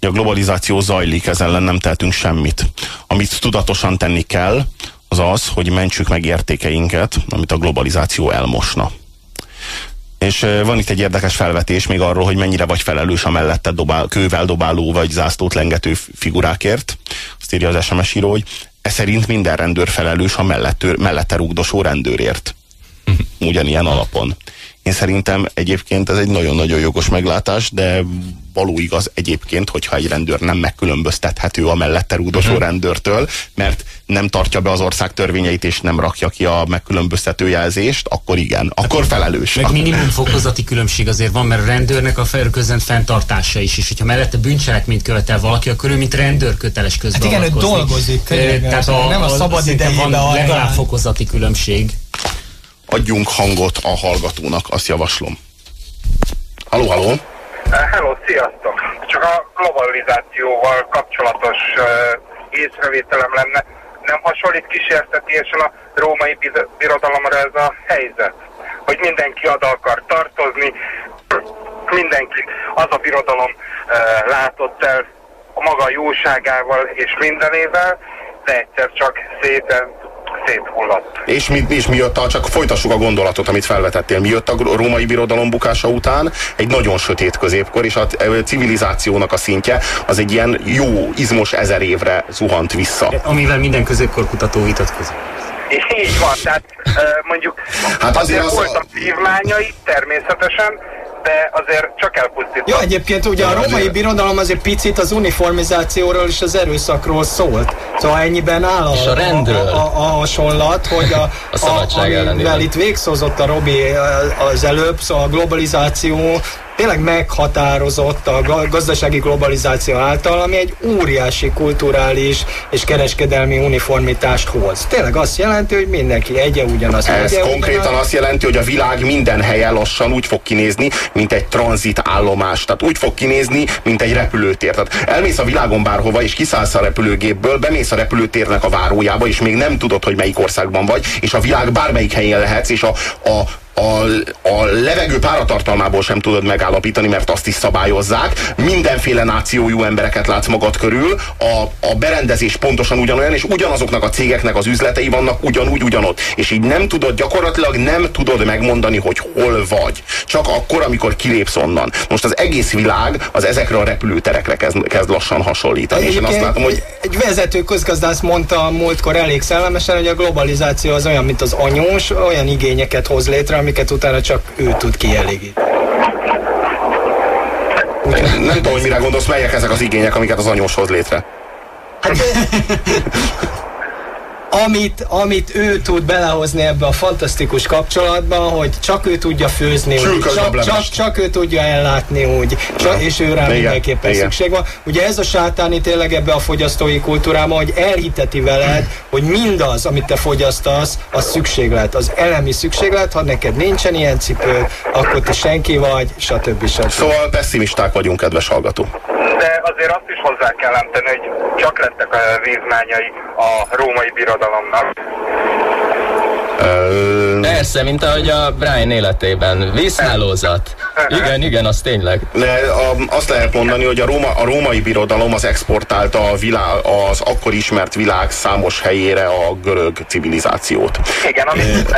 hogy a globalizáció zajlik, ezen ellen nem tehetünk semmit. Amit tudatosan tenni kell, az az, hogy mentsük meg értékeinket, amit a globalizáció elmosna. És van itt egy érdekes felvetés még arról, hogy mennyire vagy felelős a mellette dobál, kővel dobáló vagy zászlót lengető figurákért. Azt írja az SMS író, hogy e szerint minden rendőr felelős a mellette, mellette rúgdosó rendőrért. Ugyanilyen alapon. Én szerintem egyébként ez egy nagyon-nagyon jogos meglátás, de való igaz egyébként, hogyha egy rendőr nem megkülönböztethető a mellette rúdosó rendőrtől, mert nem tartja be az ország törvényeit és nem rakja ki a megkülönböztető jelzést, akkor igen, akkor felelős. Meg minimum fokozati különbség azért van, mert a rendőrnek a felközent fenntartása is, és hogyha mellette bűncselekményt követel valaki, akkor ő mint rendőr köteles közben Hát igen, ő dolgozik, Eh, Tehát a, nem a szabad idejében van ajánl. legalább fokozati különbség. Adjunk hangot a hallgatónak, azt javaslom. Haló, haló! Hello, sziasztok! Csak a globalizációval kapcsolatos uh, észrevételem lenne. Nem hasonlít kísértetésen a római birodalomra ez a helyzet? Hogy mindenki oda akar tartozni, mindenki az a birodalom uh, látott el a maga jóságával és mindenével, de egyszer csak szépen széthullott. És mi, és mi jött a, csak folytassuk a gondolatot, amit felvetettél. Mi jött a római birodalom bukása után? Egy nagyon sötét középkor, és a e, civilizációnak a szintje az egy ilyen jó, izmos ezer évre zuhant vissza. Amivel minden középkorkutató vitatkozik. Így van, tehát ö, mondjuk Hát azért azért az- voltak vívmányai természetesen, de azért csak elpusztított. Jó, egyébként ugye a római birodalom azért picit az uniformizációról és az erőszakról szólt. Szóval ennyiben áll a, És a rendről. a, a, a hasonlat, hogy a, *laughs* A szabadság amivel itt végszózott a Robi az előbb, szóval a globalizáció tényleg meghatározott a gazdasági globalizáció által, ami egy óriási kulturális és kereskedelmi uniformitást hoz. Tényleg azt jelenti, hogy mindenki egye ugyanaz. Ez egye konkrétan ugyanaz. azt jelenti, hogy a világ minden helye lassan úgy fog kinézni, mint egy tranzit állomás. Tehát úgy fog kinézni, mint egy repülőtér. Tehát elmész a világon bárhova, és kiszállsz a repülőgépből, bemész a repülőtérnek a várójába, és még nem tudod, hogy melyik országban vagy, és a világ bármelyik helyén lehetsz, és a, a a, a levegő páratartalmából sem tudod megállapítani, mert azt is szabályozzák. Mindenféle nációjú embereket látsz magad körül, a, a berendezés pontosan ugyanolyan, és ugyanazoknak a cégeknek az üzletei vannak ugyanúgy, ugyanott. És így nem tudod, gyakorlatilag nem tudod megmondani, hogy hol vagy. Csak akkor, amikor kilépsz onnan. Most az egész világ az ezekre a repülőterekre kezd, kezd lassan hasonlítani. És én azt látom, hogy egy, vezető közgazdász mondta múltkor elég szellemesen, hogy a globalizáció az olyan, mint az anyós, olyan igényeket hoz létre, amiket utána csak ő tud kielégíteni. nem tudom, hogy mire gondolsz, melyek ezek az igények, amiket az anyós hoz létre. *laughs* amit, amit ő tud belehozni ebbe a fantasztikus kapcsolatba, hogy csak ő tudja főzni, úgy, csak, csak, csak ő tudja ellátni úgy, csak, és ő rá mindenképpen igen. szükség van. Ugye ez a sátáni tényleg ebbe a fogyasztói kultúrába, hogy elhiteti veled, hogy mindaz, amit te fogyasztasz, az szükséglet, az elemi szükséglet, ha neked nincsen ilyen cipőd, akkor te senki vagy, stb. stb. Szóval pessimisták vagyunk, kedves hallgató. De azért azt is hozzá kell tenni, hogy csak lettek a vívmányai a római birodalomnak. Persze, mint ahogy a Brian életében. Vízhálózat. Igen, igen, az tényleg. De a, azt lehet mondani, hogy a, Róma, a római birodalom az exportálta a világ, az akkor ismert világ számos helyére a görög civilizációt. Igen, amit.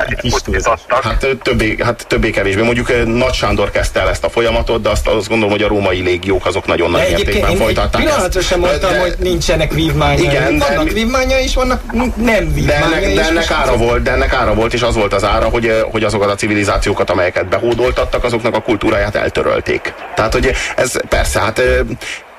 Hát ö, többé, hát többé-kevésbé. Mondjuk Nagy Sándor kezdte el ezt a folyamatot, de azt, azt gondolom, hogy a római légiók azok nagyon De nagy mértékben folytatták pillanatra sem De- mondtam, de- hogy nincsenek vívmányai. Igen, de vannak vívmányai is, vannak nem De vívmányai ennek, is. de ennek ára volt, de ennek ára volt, és az volt az ára, hogy, ö, hogy azokat a civilizációkat, amelyeket behódoltattak, azoknak a kultúráját eltörölték. Tehát, hogy ez persze, hát ö,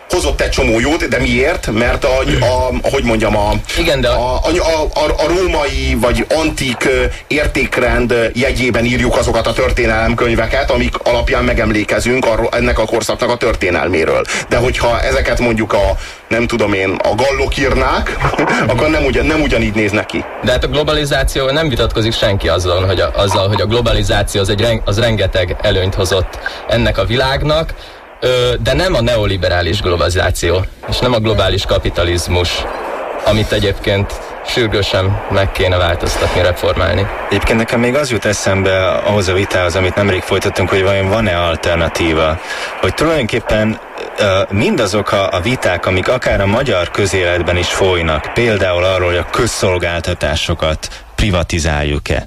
hozott egy csomó jót, de miért? Mert a, a hogy mondjam, a, Igen, de a- a, a, a, a római vagy antik értékrend jegyében írjuk azokat a történelemkönyveket, amik alapján megemlékezünk arról, ennek a korszaknak a történelméről. De hogyha ezeket mondjuk a, nem tudom én, a gallok írnák, *laughs* akkor nem, ugyan, nem ugyanígy néznek ki. De hát a globalizáció nem vitatkozik senki azzal, hogy a, azzal, hogy a globalizáció az, egy, az rengeteg előnyt hozott ennek a világnak, de nem a neoliberális globalizáció, és nem a globális kapitalizmus, amit egyébként sürgősen meg kéne változtatni, reformálni. Egyébként nekem még az jut eszembe ahhoz a vitához, amit nemrég folytattunk, hogy vajon van-e alternatíva. Hogy tulajdonképpen mindazok a, a viták, amik akár a magyar közéletben is folynak, például arról, hogy a közszolgáltatásokat privatizáljuk-e,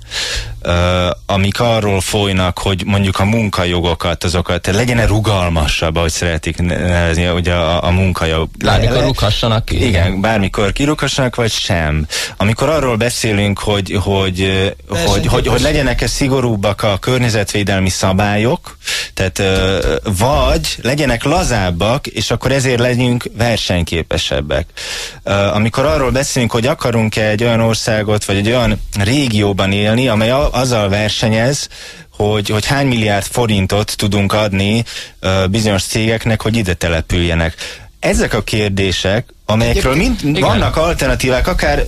amik arról folynak, hogy mondjuk a munkajogokat, azokat legyen-e rugalmasabb, ahogy szeretik nevezni, ugye a, a munkajog. Bármikor rúghassanak ki. Igen, bármikor kirúghassanak, vagy sem. Amikor arról beszélünk, hogy, hogy, hogy, hogy, hogy legyenek-e szigorúbbak a környezetvédelmi szabályok, tehát vagy legyenek lazábbak, és akkor ezért legyünk versenyképesebbek. Amikor arról beszélünk, hogy akarunk-e egy olyan országot, vagy egy olyan régióban élni, amely a- azzal versenyez, hogy, hogy hány milliárd forintot tudunk adni ö, bizonyos cégeknek, hogy ide települjenek. Ezek a kérdések, amelyekről mind Igen. vannak alternatívák, akár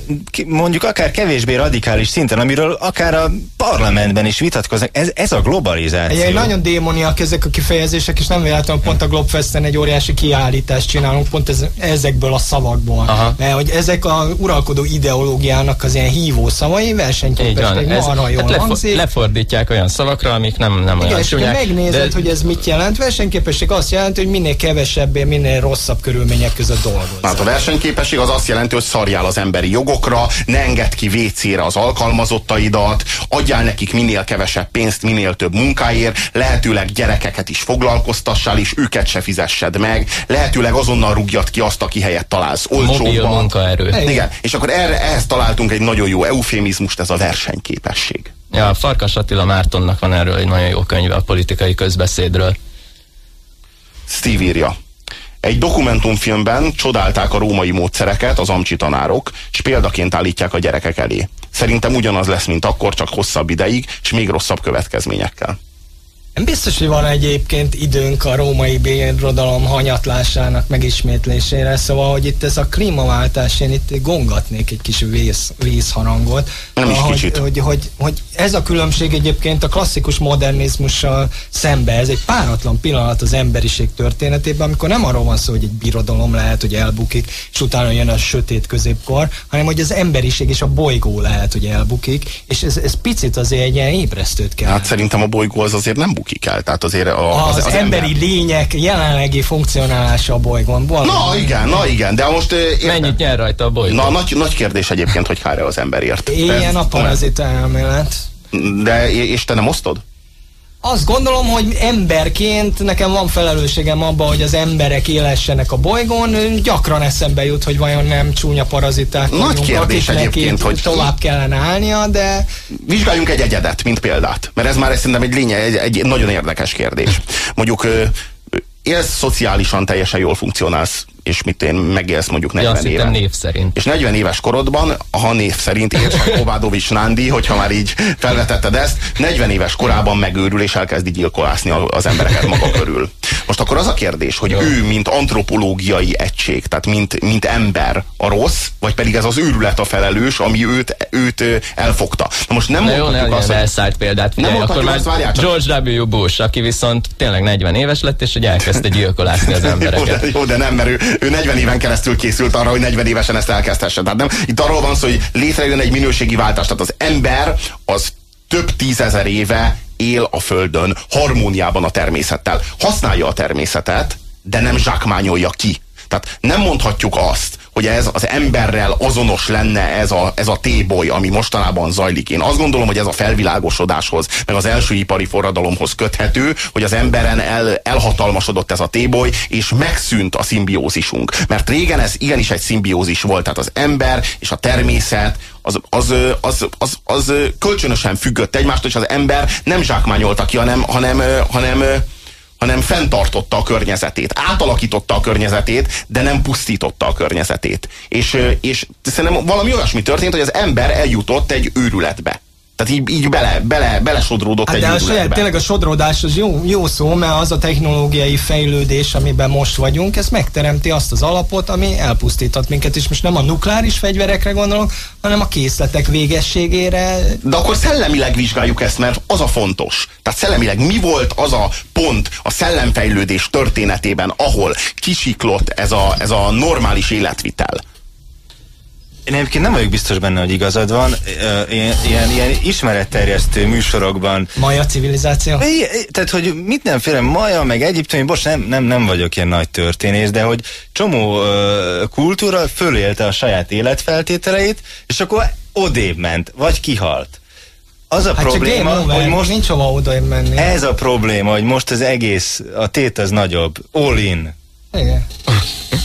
mondjuk akár kevésbé radikális szinten, amiről akár a parlamentben is vitatkoznak. Ez, ez a globalizáció. Egy nagyon démoniak ezek a kifejezések, és nem véletlenül pont a Globfesten egy óriási kiállítást csinálunk, pont ez, ezekből a szavakból. Aha. Mert hogy ezek a uralkodó ideológiának az ilyen hívó szavai versenyképesek, Ez, marha jól hát hangzik. lefordítják olyan szavakra, amik nem, nem Igen, olyan és csúnyák. megnézed, de- hogy ez mit jelent, versenyképesség azt jelenti, hogy minél kevesebbé, minél rosszabb körülmények között dolgoz. Hát a versenyképesség az azt jelenti, hogy szarjál az emberi jogokra, ne engedd ki WC-re az alkalmazottaidat, adjál nekik minél kevesebb pénzt, minél több munkáért, lehetőleg gyerekeket is foglalkoztassál, és őket se fizessed meg, lehetőleg azonnal rúgjad ki azt, aki helyett találsz olcsóbban. munkaerő. Igen. Igen, és akkor erre, ehhez találtunk egy nagyon jó eufémizmust, ez a versenyképesség. Ja, Farkas Attila Mártonnak van erről egy nagyon jó könyve a politikai közbeszédről. Steve írja. Egy dokumentumfilmben csodálták a római módszereket az amcsi tanárok, és példaként állítják a gyerekek elé. Szerintem ugyanaz lesz, mint akkor, csak hosszabb ideig, és még rosszabb következményekkel. Biztos, hogy van egyébként időnk a római birodalom hanyatlásának megismétlésére, szóval, hogy itt ez a klímaváltás, én itt gongatnék egy kis víz, vízharangot. Nem is hogy, kicsit. Hogy, hogy, hogy, ez a különbség egyébként a klasszikus modernizmussal szembe, ez egy páratlan pillanat az emberiség történetében, amikor nem arról van szó, hogy egy birodalom lehet, hogy elbukik, és utána jön a sötét középkor, hanem hogy az emberiség és a bolygó lehet, hogy elbukik, és ez, ez picit azért egy ilyen ébresztőt kell. Hát szerintem a bolygó az azért nem bukik el, tehát azért a, az, az, az emberi ember... lények jelenlegi funkcionálása a bolygón. Valami. Na igen, na igen, de most... ö, értem. Mennyit nyer rajta a bolygó? Na, nagy, nagy kérdés egyébként, hogy kár az emberért. Ilyen a Ez- parazita elmélet. De, és te nem osztod? Azt gondolom, hogy emberként nekem van felelősségem abban, hogy az emberek élessenek a bolygón. Gyakran eszembe jut, hogy vajon nem csúnya paraziták Nagy vagyunk, kérdés egyébként, hogy- tovább kellene állnia, de Vizsgáljunk egy egyedet, mint példát, mert ez már szerintem egy lényeg, egy, egy nagyon érdekes kérdés. Mondjuk élsz szociálisan teljesen jól funkcionálsz, és mit én megélsz mondjuk Ja, 40 azt hittem évet. név szerint. És 40 éves korodban, ha név szerint Érsaj Kovádovics Nándi, hogyha már így felvetetted ezt, 40 éves korában megőrül és elkezdi gyilkolászni az embereket maga körül. Most akkor az a kérdés, hogy ő, mint antropológiai egység, tehát mint, mint ember a rossz, vagy pedig ez az őrület a felelős, ami őt, őt elfogta. Na most nem Na jó, mondhatjuk legyen azt, hogy elszállt példát. Nem Figyelj, mondhatjuk akkor már várjál csak. George W. Bush, aki viszont tényleg 40 éves lett, és hogy elkezdte gyilkolászni az *laughs* Jó embereket. de, jó, de nem, mert ő, ő 40 éven keresztül készült arra, hogy 40 évesen ezt elkezdhesse. Tehát nem, itt arról van szó, hogy létrejön egy minőségi váltás. Tehát az ember az több tízezer éve él a Földön harmóniában a természettel. Használja a természetet, de nem zsákmányolja ki. Tehát nem mondhatjuk azt, hogy ez az emberrel azonos lenne ez a, ez a téboly, ami mostanában zajlik. Én azt gondolom, hogy ez a felvilágosodáshoz, meg az első ipari forradalomhoz köthető, hogy az emberen el, elhatalmasodott ez a téboly, és megszűnt a szimbiózisunk. Mert régen ez igenis egy szimbiózis volt, tehát az ember és a természet az, az, az, az, az, kölcsönösen függött egymástól, és az ember nem zsákmányolta ki, hanem, hanem, hanem hanem fenntartotta a környezetét, átalakította a környezetét, de nem pusztította a környezetét. És, és szerintem valami olyasmi történt, hogy az ember eljutott egy őrületbe. Tehát így, így bele, bele, belesodródott Hát egy de a saját, tényleg a sodródás az jó, jó szó, mert az a technológiai fejlődés, amiben most vagyunk, ez megteremti azt az alapot, ami elpusztított minket, és most nem a nukleáris fegyverekre gondolok, hanem a készletek végességére. De akkor szellemileg vizsgáljuk ezt, mert az a fontos. Tehát szellemileg mi volt az a pont a szellemfejlődés történetében, ahol kisiklott ez a, ez a normális életvitel? Én egyébként nem vagyok biztos benne, hogy igazad van. Ilyen, ilyen, ilyen ismeretterjesztő műsorokban Maja civilizáció. I- Tehát, hogy mindenféle maja, meg egyiptomi, bocs, nem, nem, nem vagyok ilyen nagy történész, de hogy csomó ö, kultúra fölélte a saját életfeltételeit, és akkor odébb ment, vagy kihalt. Az a Hát probléma, hogy most nincs hova oda menni. ez a probléma, hogy most az egész, a tét az nagyobb, all in. Igen.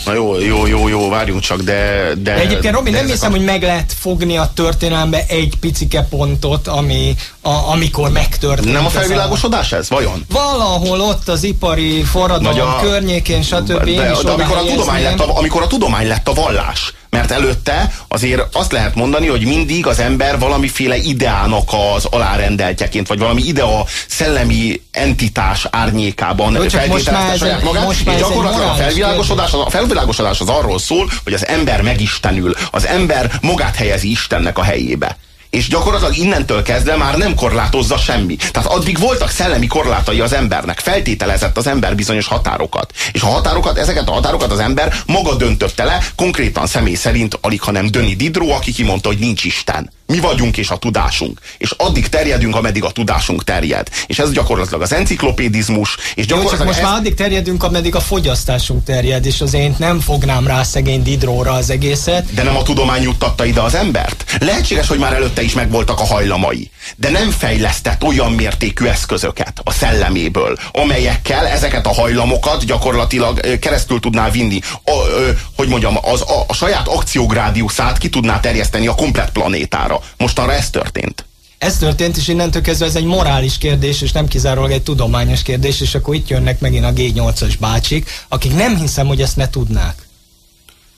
Na jó, jó, jó, jó, várjunk csak, de... de De egyébként, Robi, de nem hiszem, a- hogy meg lehet fogni a történelembe egy picike pontot, ami, a, amikor megtörtént. Nem a felvilágosodás ez, vajon? Valahol ott az ipari forradalom a- környékén, stb. De, de oda amikor, a tudomány lett a, amikor a tudomány lett a vallás. Mert előtte azért azt lehet mondani, hogy mindig az ember valamiféle ideának az alárendeltjeként, vagy valami idea szellemi entitás árnyékában Jó, csak most már ez saját egy- magát, most már és gyakorlatilag a felvilágosodás, a felvilágosodás az arról szól, hogy az ember megistenül, az ember magát helyezi Istennek a helyébe. És gyakorlatilag innentől kezdve már nem korlátozza semmi. Tehát addig voltak szellemi korlátai az embernek, feltételezett az ember bizonyos határokat. És a határokat, ezeket a határokat az ember maga döntötte le, konkrétan személy szerint alig, hanem Döni Didró, aki kimondta, hogy nincs Isten. Mi vagyunk és a tudásunk. És addig terjedünk, ameddig a tudásunk terjed. És ez gyakorlatilag az enciklopédizmus, és Jó, csak gyakorlatilag most ez... már addig terjedünk, ameddig a fogyasztásunk terjed, és az én nem fognám rá szegény Didróra az egészet. De nem a tudomány juttatta ide az embert? Lehetséges, hogy már előtte is megvoltak a hajlamai. De nem fejlesztett olyan mértékű eszközöket a szelleméből, amelyekkel ezeket a hajlamokat gyakorlatilag keresztül tudná vinni. A, ö, hogy mondjam, az, a, a saját akciógrádiuszát ki tudná terjeszteni a komplet planétára. Mostanra ez történt. Ez történt, és innentől kezdve ez egy morális kérdés, és nem kizárólag egy tudományos kérdés, és akkor itt jönnek megint a G8-as bácsik, akik nem hiszem, hogy ezt ne tudnák.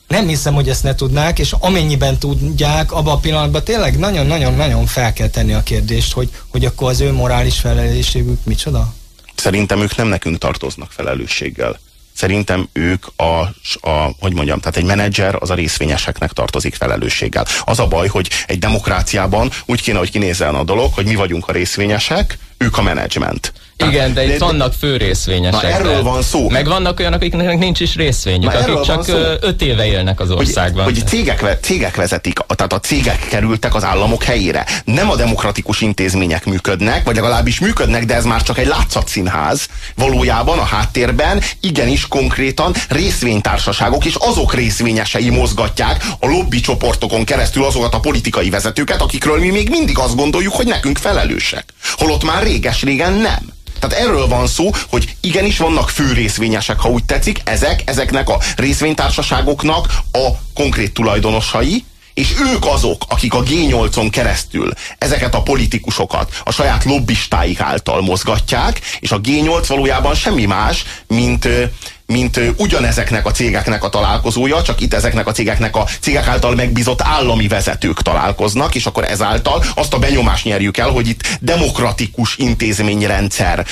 Nem hiszem, hogy ezt ne tudnák, és amennyiben tudják, abban a pillanatban tényleg nagyon-nagyon-nagyon fel kell tenni a kérdést, hogy, hogy akkor az ő morális felelősségük micsoda? Szerintem ők nem nekünk tartoznak felelősséggel. Szerintem ők a, a, hogy mondjam, tehát egy menedzser az a részvényeseknek tartozik felelősséggel. Az a baj, hogy egy demokráciában úgy kéne, hogy kinézzen a dolog, hogy mi vagyunk a részvényesek, ők a menedzsment. Igen, de itt de- vannak fő részvényesek. Na, erről van szó. Meg vannak olyanok, akiknek nincs is részvényük, Na, akik csak öt éve élnek az hogy, országban. hogy cégek, ve- cégek vezetik, tehát a cégek kerültek az államok helyére. Nem a demokratikus intézmények működnek, vagy legalábbis működnek, de ez már csak egy látszatszínház. Valójában a háttérben igenis konkrétan részvénytársaságok és azok részvényesei mozgatják a lobby csoportokon keresztül azokat a politikai vezetőket, akikről mi még mindig azt gondoljuk, hogy nekünk felelősek. Holott már réges-régen nem. Tehát erről van szó, hogy igenis vannak fő részvényesek, ha úgy tetszik, ezek, ezeknek a részvénytársaságoknak a konkrét tulajdonosai, és ők azok, akik a G8-on keresztül ezeket a politikusokat a saját lobbistáik által mozgatják, és a G8 valójában semmi más, mint, mint ugyanezeknek a cégeknek a találkozója, csak itt ezeknek a cégeknek a cégek által megbízott állami vezetők találkoznak, és akkor ezáltal azt a benyomást nyerjük el, hogy itt demokratikus intézményrendszer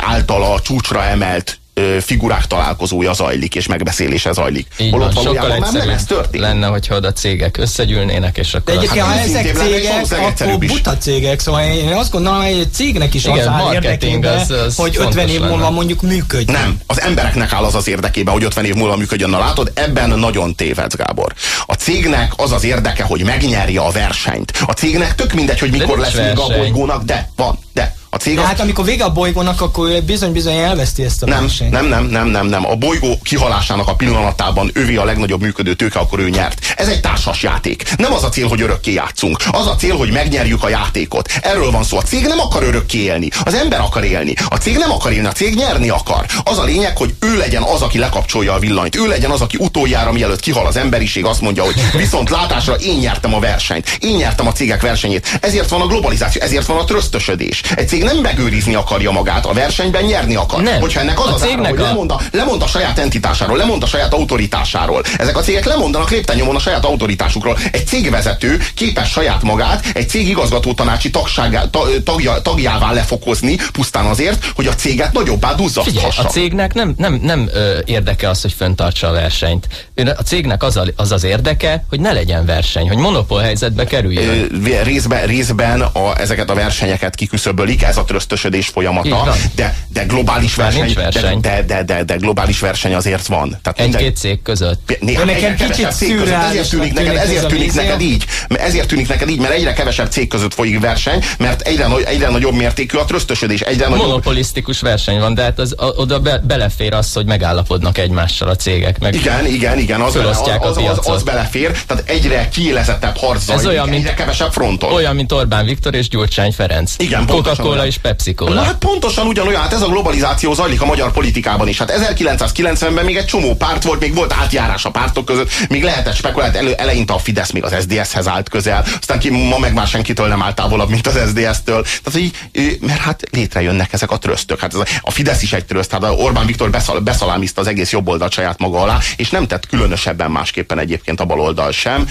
által a csúcsra emelt figurák találkozója zajlik, és megbeszélése zajlik. Így Holott van, valójában már nem ez történik. lenne, hogyha oda cégek összegyűlnének, és De akkor... egyébként, Hát ha ezek cégek, akkor buta cégek, szóval én azt gondolom, hogy egy cégnek is Igen, az áll érdekében, az- az hogy 50 fontos év múlva lenne. mondjuk működjön. Nem, az embereknek áll az az érdekében, hogy 50 év múlva működjön. Na látod, ebben nagyon tévedsz, Gábor. A cégnek az az érdeke, hogy megnyerje a versenyt. A cégnek tök mindegy, hogy mikor lesz vége a bolygónak, de van, de. A cég De az, hát amikor vége a bolygónak, akkor bizony-bizony elveszti ezt a nem, versenyt. nem, nem, nem, nem, nem. A bolygó kihalásának a pillanatában ővé a legnagyobb működő tőke, akkor ő nyert. Ez egy társas játék. Nem az a cél, hogy örökké játszunk. Az a cél, hogy megnyerjük a játékot. Erről van szó. A cég nem akar örökké élni. Az ember akar élni. A cég nem akar élni, a cég nyerni akar. Az a lényeg, hogy ő legyen az, aki lekapcsolja a villanyt. Ő legyen az, aki utoljára, mielőtt kihal az emberiség, azt mondja, hogy viszont látásra én nyertem a versenyt. Én nyertem a cégek versenyét. Ezért van a globalizáció, ezért van a trösztösödés. Egy cég nem megőrizni akarja magát, a versenyben nyerni akar. Nem. Hogyha ennek az A az ára, hogy a- lemond a, lemond a saját entitásáról, lemond a saját autoritásáról. Ezek a cégek lemondanak lépten a saját autoritásukról. Egy cégvezető képes saját magát egy cég igazgató tanácsi tagságá, ta, tagja, tagjává lefokozni, pusztán azért, hogy a céget nagyobbá duzzaszthassa. a cégnek nem, nem, nem ö, érdeke az, hogy föntartsa a versenyt. A cégnek az, a, az az érdeke, hogy ne legyen verseny, hogy monopól helyzetbe kerüljön. Ö, részben, részben a, ezeket a versenyeket kiküszöbölik, ez a trösztösödés folyamata, de, de globális verseny, nincs verseny. De, de, de, de, de globális verseny azért van. Tehát Egy-két cég között. Néha nekem kicsit cég között, ezért tűnik neked, ezért tűnik neked így, ezért tűnik neked így, mert egyre kevesebb cég között folyik verseny, mert egyre, egyre nagyobb mértékű a trösztösödés, egyre nagyobb Monopolisztikus verseny van, de hát az, a, oda be, belefér az, hogy megállapodnak egymással a cégek. Meg igen, igen, igen, az, bele, az, az, piacot. az, belefér, tehát egyre kiélezettebb harc zajlik, olyan, mint- egyre kevesebb fronton. Olyan, mint Orbán Viktor és Gyurcsány Ferenc. Igen, pontosan És Pepsi Na Cola. hát pontosan ugyanolyan, hát ez a globalizáció zajlik a magyar politikában is. Hát 1990-ben még egy csomó párt volt, még volt átjárás a pártok között, még lehetett spekulálni, elő, eleinte a Fidesz még az SDS-hez állt közel, aztán ki, ma meg már senkitől nem áll távolabb, mint az SDS-től. Tehát, így, mert hát létrejönnek ezek a trösztök. Hát ez a, a Fidesz is egy tröszt, hát Orbán Viktor beszal, beszalámizta az egész jobb oldalt saját maga alá, és nem tett különösebben másképpen egyébként a baloldal sem.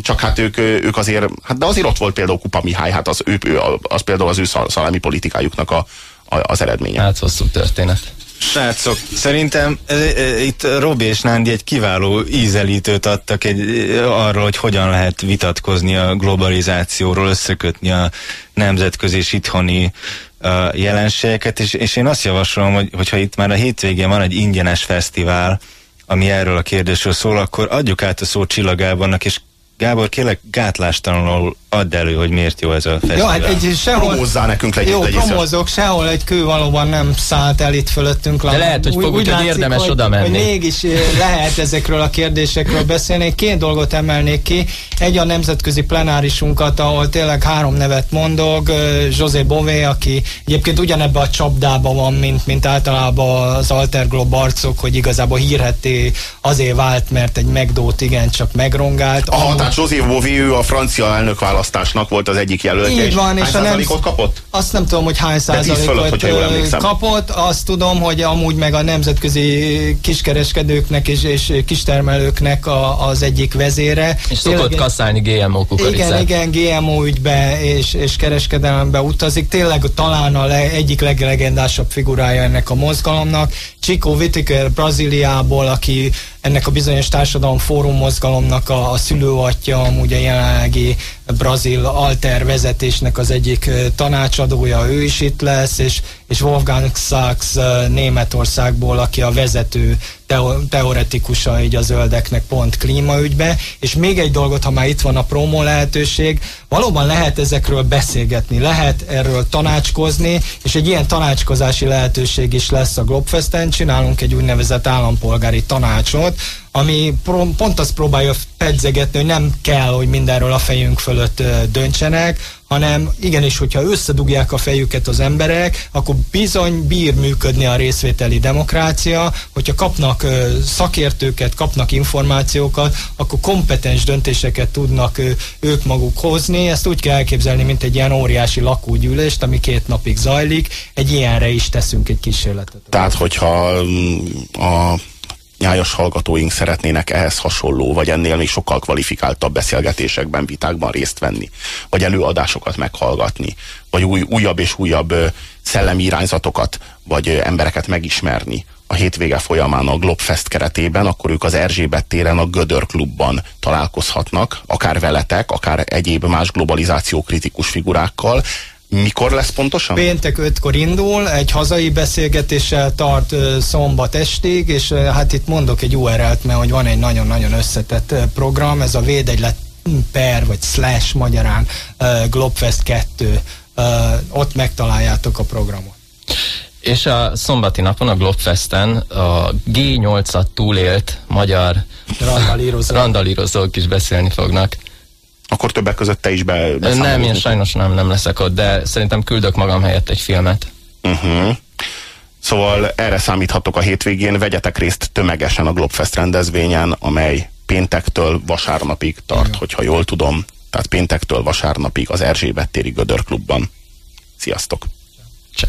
Csak hát ők, ők azért, hát de azért ott volt például Kupa Mihály, hát az, ő, az például az ő szal- szalámi politikájuknak a, a, az eredménye. Hát hosszú történet. Srácok, szerintem ez, e, itt Robi és Nándi egy kiváló ízelítőt adtak egy, e, arról, hogy hogyan lehet vitatkozni a globalizációról, összekötni a nemzetközi és itthoni uh, jelenségeket, és, és én azt javasolom, hogy, hogyha itt már a hétvégén van egy ingyenes fesztivál, ami erről a kérdésről szól, akkor adjuk át a szót Csillag Gábornak, és Gábor, kérlek gátlástalanul add elő, hogy miért jó ez a fesztivál. Jó, hát egy sehol... Promózzál nekünk legyél, Jó, promózok, sehol egy kő valóban nem szállt el itt fölöttünk. De lehet, hogy fogjuk, hogy érdemes hogy, oda menni. Hogy mégis eh, lehet ezekről a kérdésekről beszélni. Két dolgot emelnék ki. Egy a nemzetközi plenárisunkat, ahol tényleg három nevet mondok. eh, José Bové, aki egyébként ugyanebbe a csapdába van, mint, mint általában az Alterglob arcok, hogy igazából hírhetté azért vált, mert egy megdót igencsak megrongált. Aha, tehát José Bové, ő a francia elnökválasztásnak volt az egyik jelöltje. Így van, Hány és a nem- kapott? Azt nem tudom, hogy hány fölött, százalékot hogyha jól ö, emlékszem. kapott. Azt tudom, hogy amúgy meg a nemzetközi kiskereskedőknek és, és kistermelőknek a, az egyik vezére. És Tényleg szokott kasszálni GMO kukoricát. igen, igen, GMO ügybe és, és kereskedelembe utazik. Tényleg talán a le, egyik leglegendásabb figurája ennek a mozgalomnak. Chico Whittaker Brazíliából, aki ennek a bizonyos társadalom fórum mozgalomnak a, a szülőatja, amúgy a jelenlegi brazil alter vezetésnek az egyik tanácsadója, ő is itt lesz, és, és Wolfgang Sachs Németországból, aki a vezető teo, teoretikusa így a zöldeknek pont klímaügybe, és még egy dolgot, ha már itt van a promo lehetőség, valóban lehet ezekről beszélgetni, lehet erről tanácskozni, és egy ilyen tanácskozási lehetőség is lesz a Globfesten, csinálunk egy úgynevezett állampolgári tanácsot, ami pont azt próbálja pedzegetni, hogy nem kell, hogy mindenről a fejünk fölött ö, döntsenek, hanem igenis, hogyha összedugják a fejüket az emberek, akkor bizony bír működni a részvételi demokrácia, hogyha kapnak szakértőket, kapnak információkat, akkor kompetens döntéseket tudnak ők maguk hozni. Ezt úgy kell elképzelni, mint egy ilyen óriási lakógyűlést, ami két napig zajlik. Egy ilyenre is teszünk egy kísérletet. Tehát, hogyha mm, a nyájas hallgatóink szeretnének ehhez hasonló, vagy ennél még sokkal kvalifikáltabb beszélgetésekben, vitákban részt venni, vagy előadásokat meghallgatni, vagy új, újabb és újabb szellemi irányzatokat, vagy embereket megismerni. A hétvége folyamán a Globfest keretében, akkor ők az Erzsébet téren a Gödör klubban találkozhatnak, akár veletek, akár egyéb más globalizáció kritikus figurákkal, mikor lesz pontosan? Péntek 5-kor indul, egy hazai beszélgetéssel tart szombat estig, és hát itt mondok egy URL-t, mert hogy van egy nagyon-nagyon összetett program, ez a védegylet per, vagy slash magyarán Globfest 2, uh, ott megtaláljátok a programot. És a szombati napon a Globfesten a G8-at túlélt magyar randalírozók. *laughs* randalírozók is beszélni fognak. Akkor többek között te is be... Nem, én sajnos nem, nem leszek ott, de szerintem küldök magam helyett egy filmet. Uh-huh. Szóval erre számíthatok a hétvégén, vegyetek részt tömegesen a Globfest rendezvényen, amely péntektől vasárnapig tart, Igen. hogyha jól tudom. Tehát péntektől vasárnapig az Erzsébet téri Gödör klubban. Sziasztok! Csá.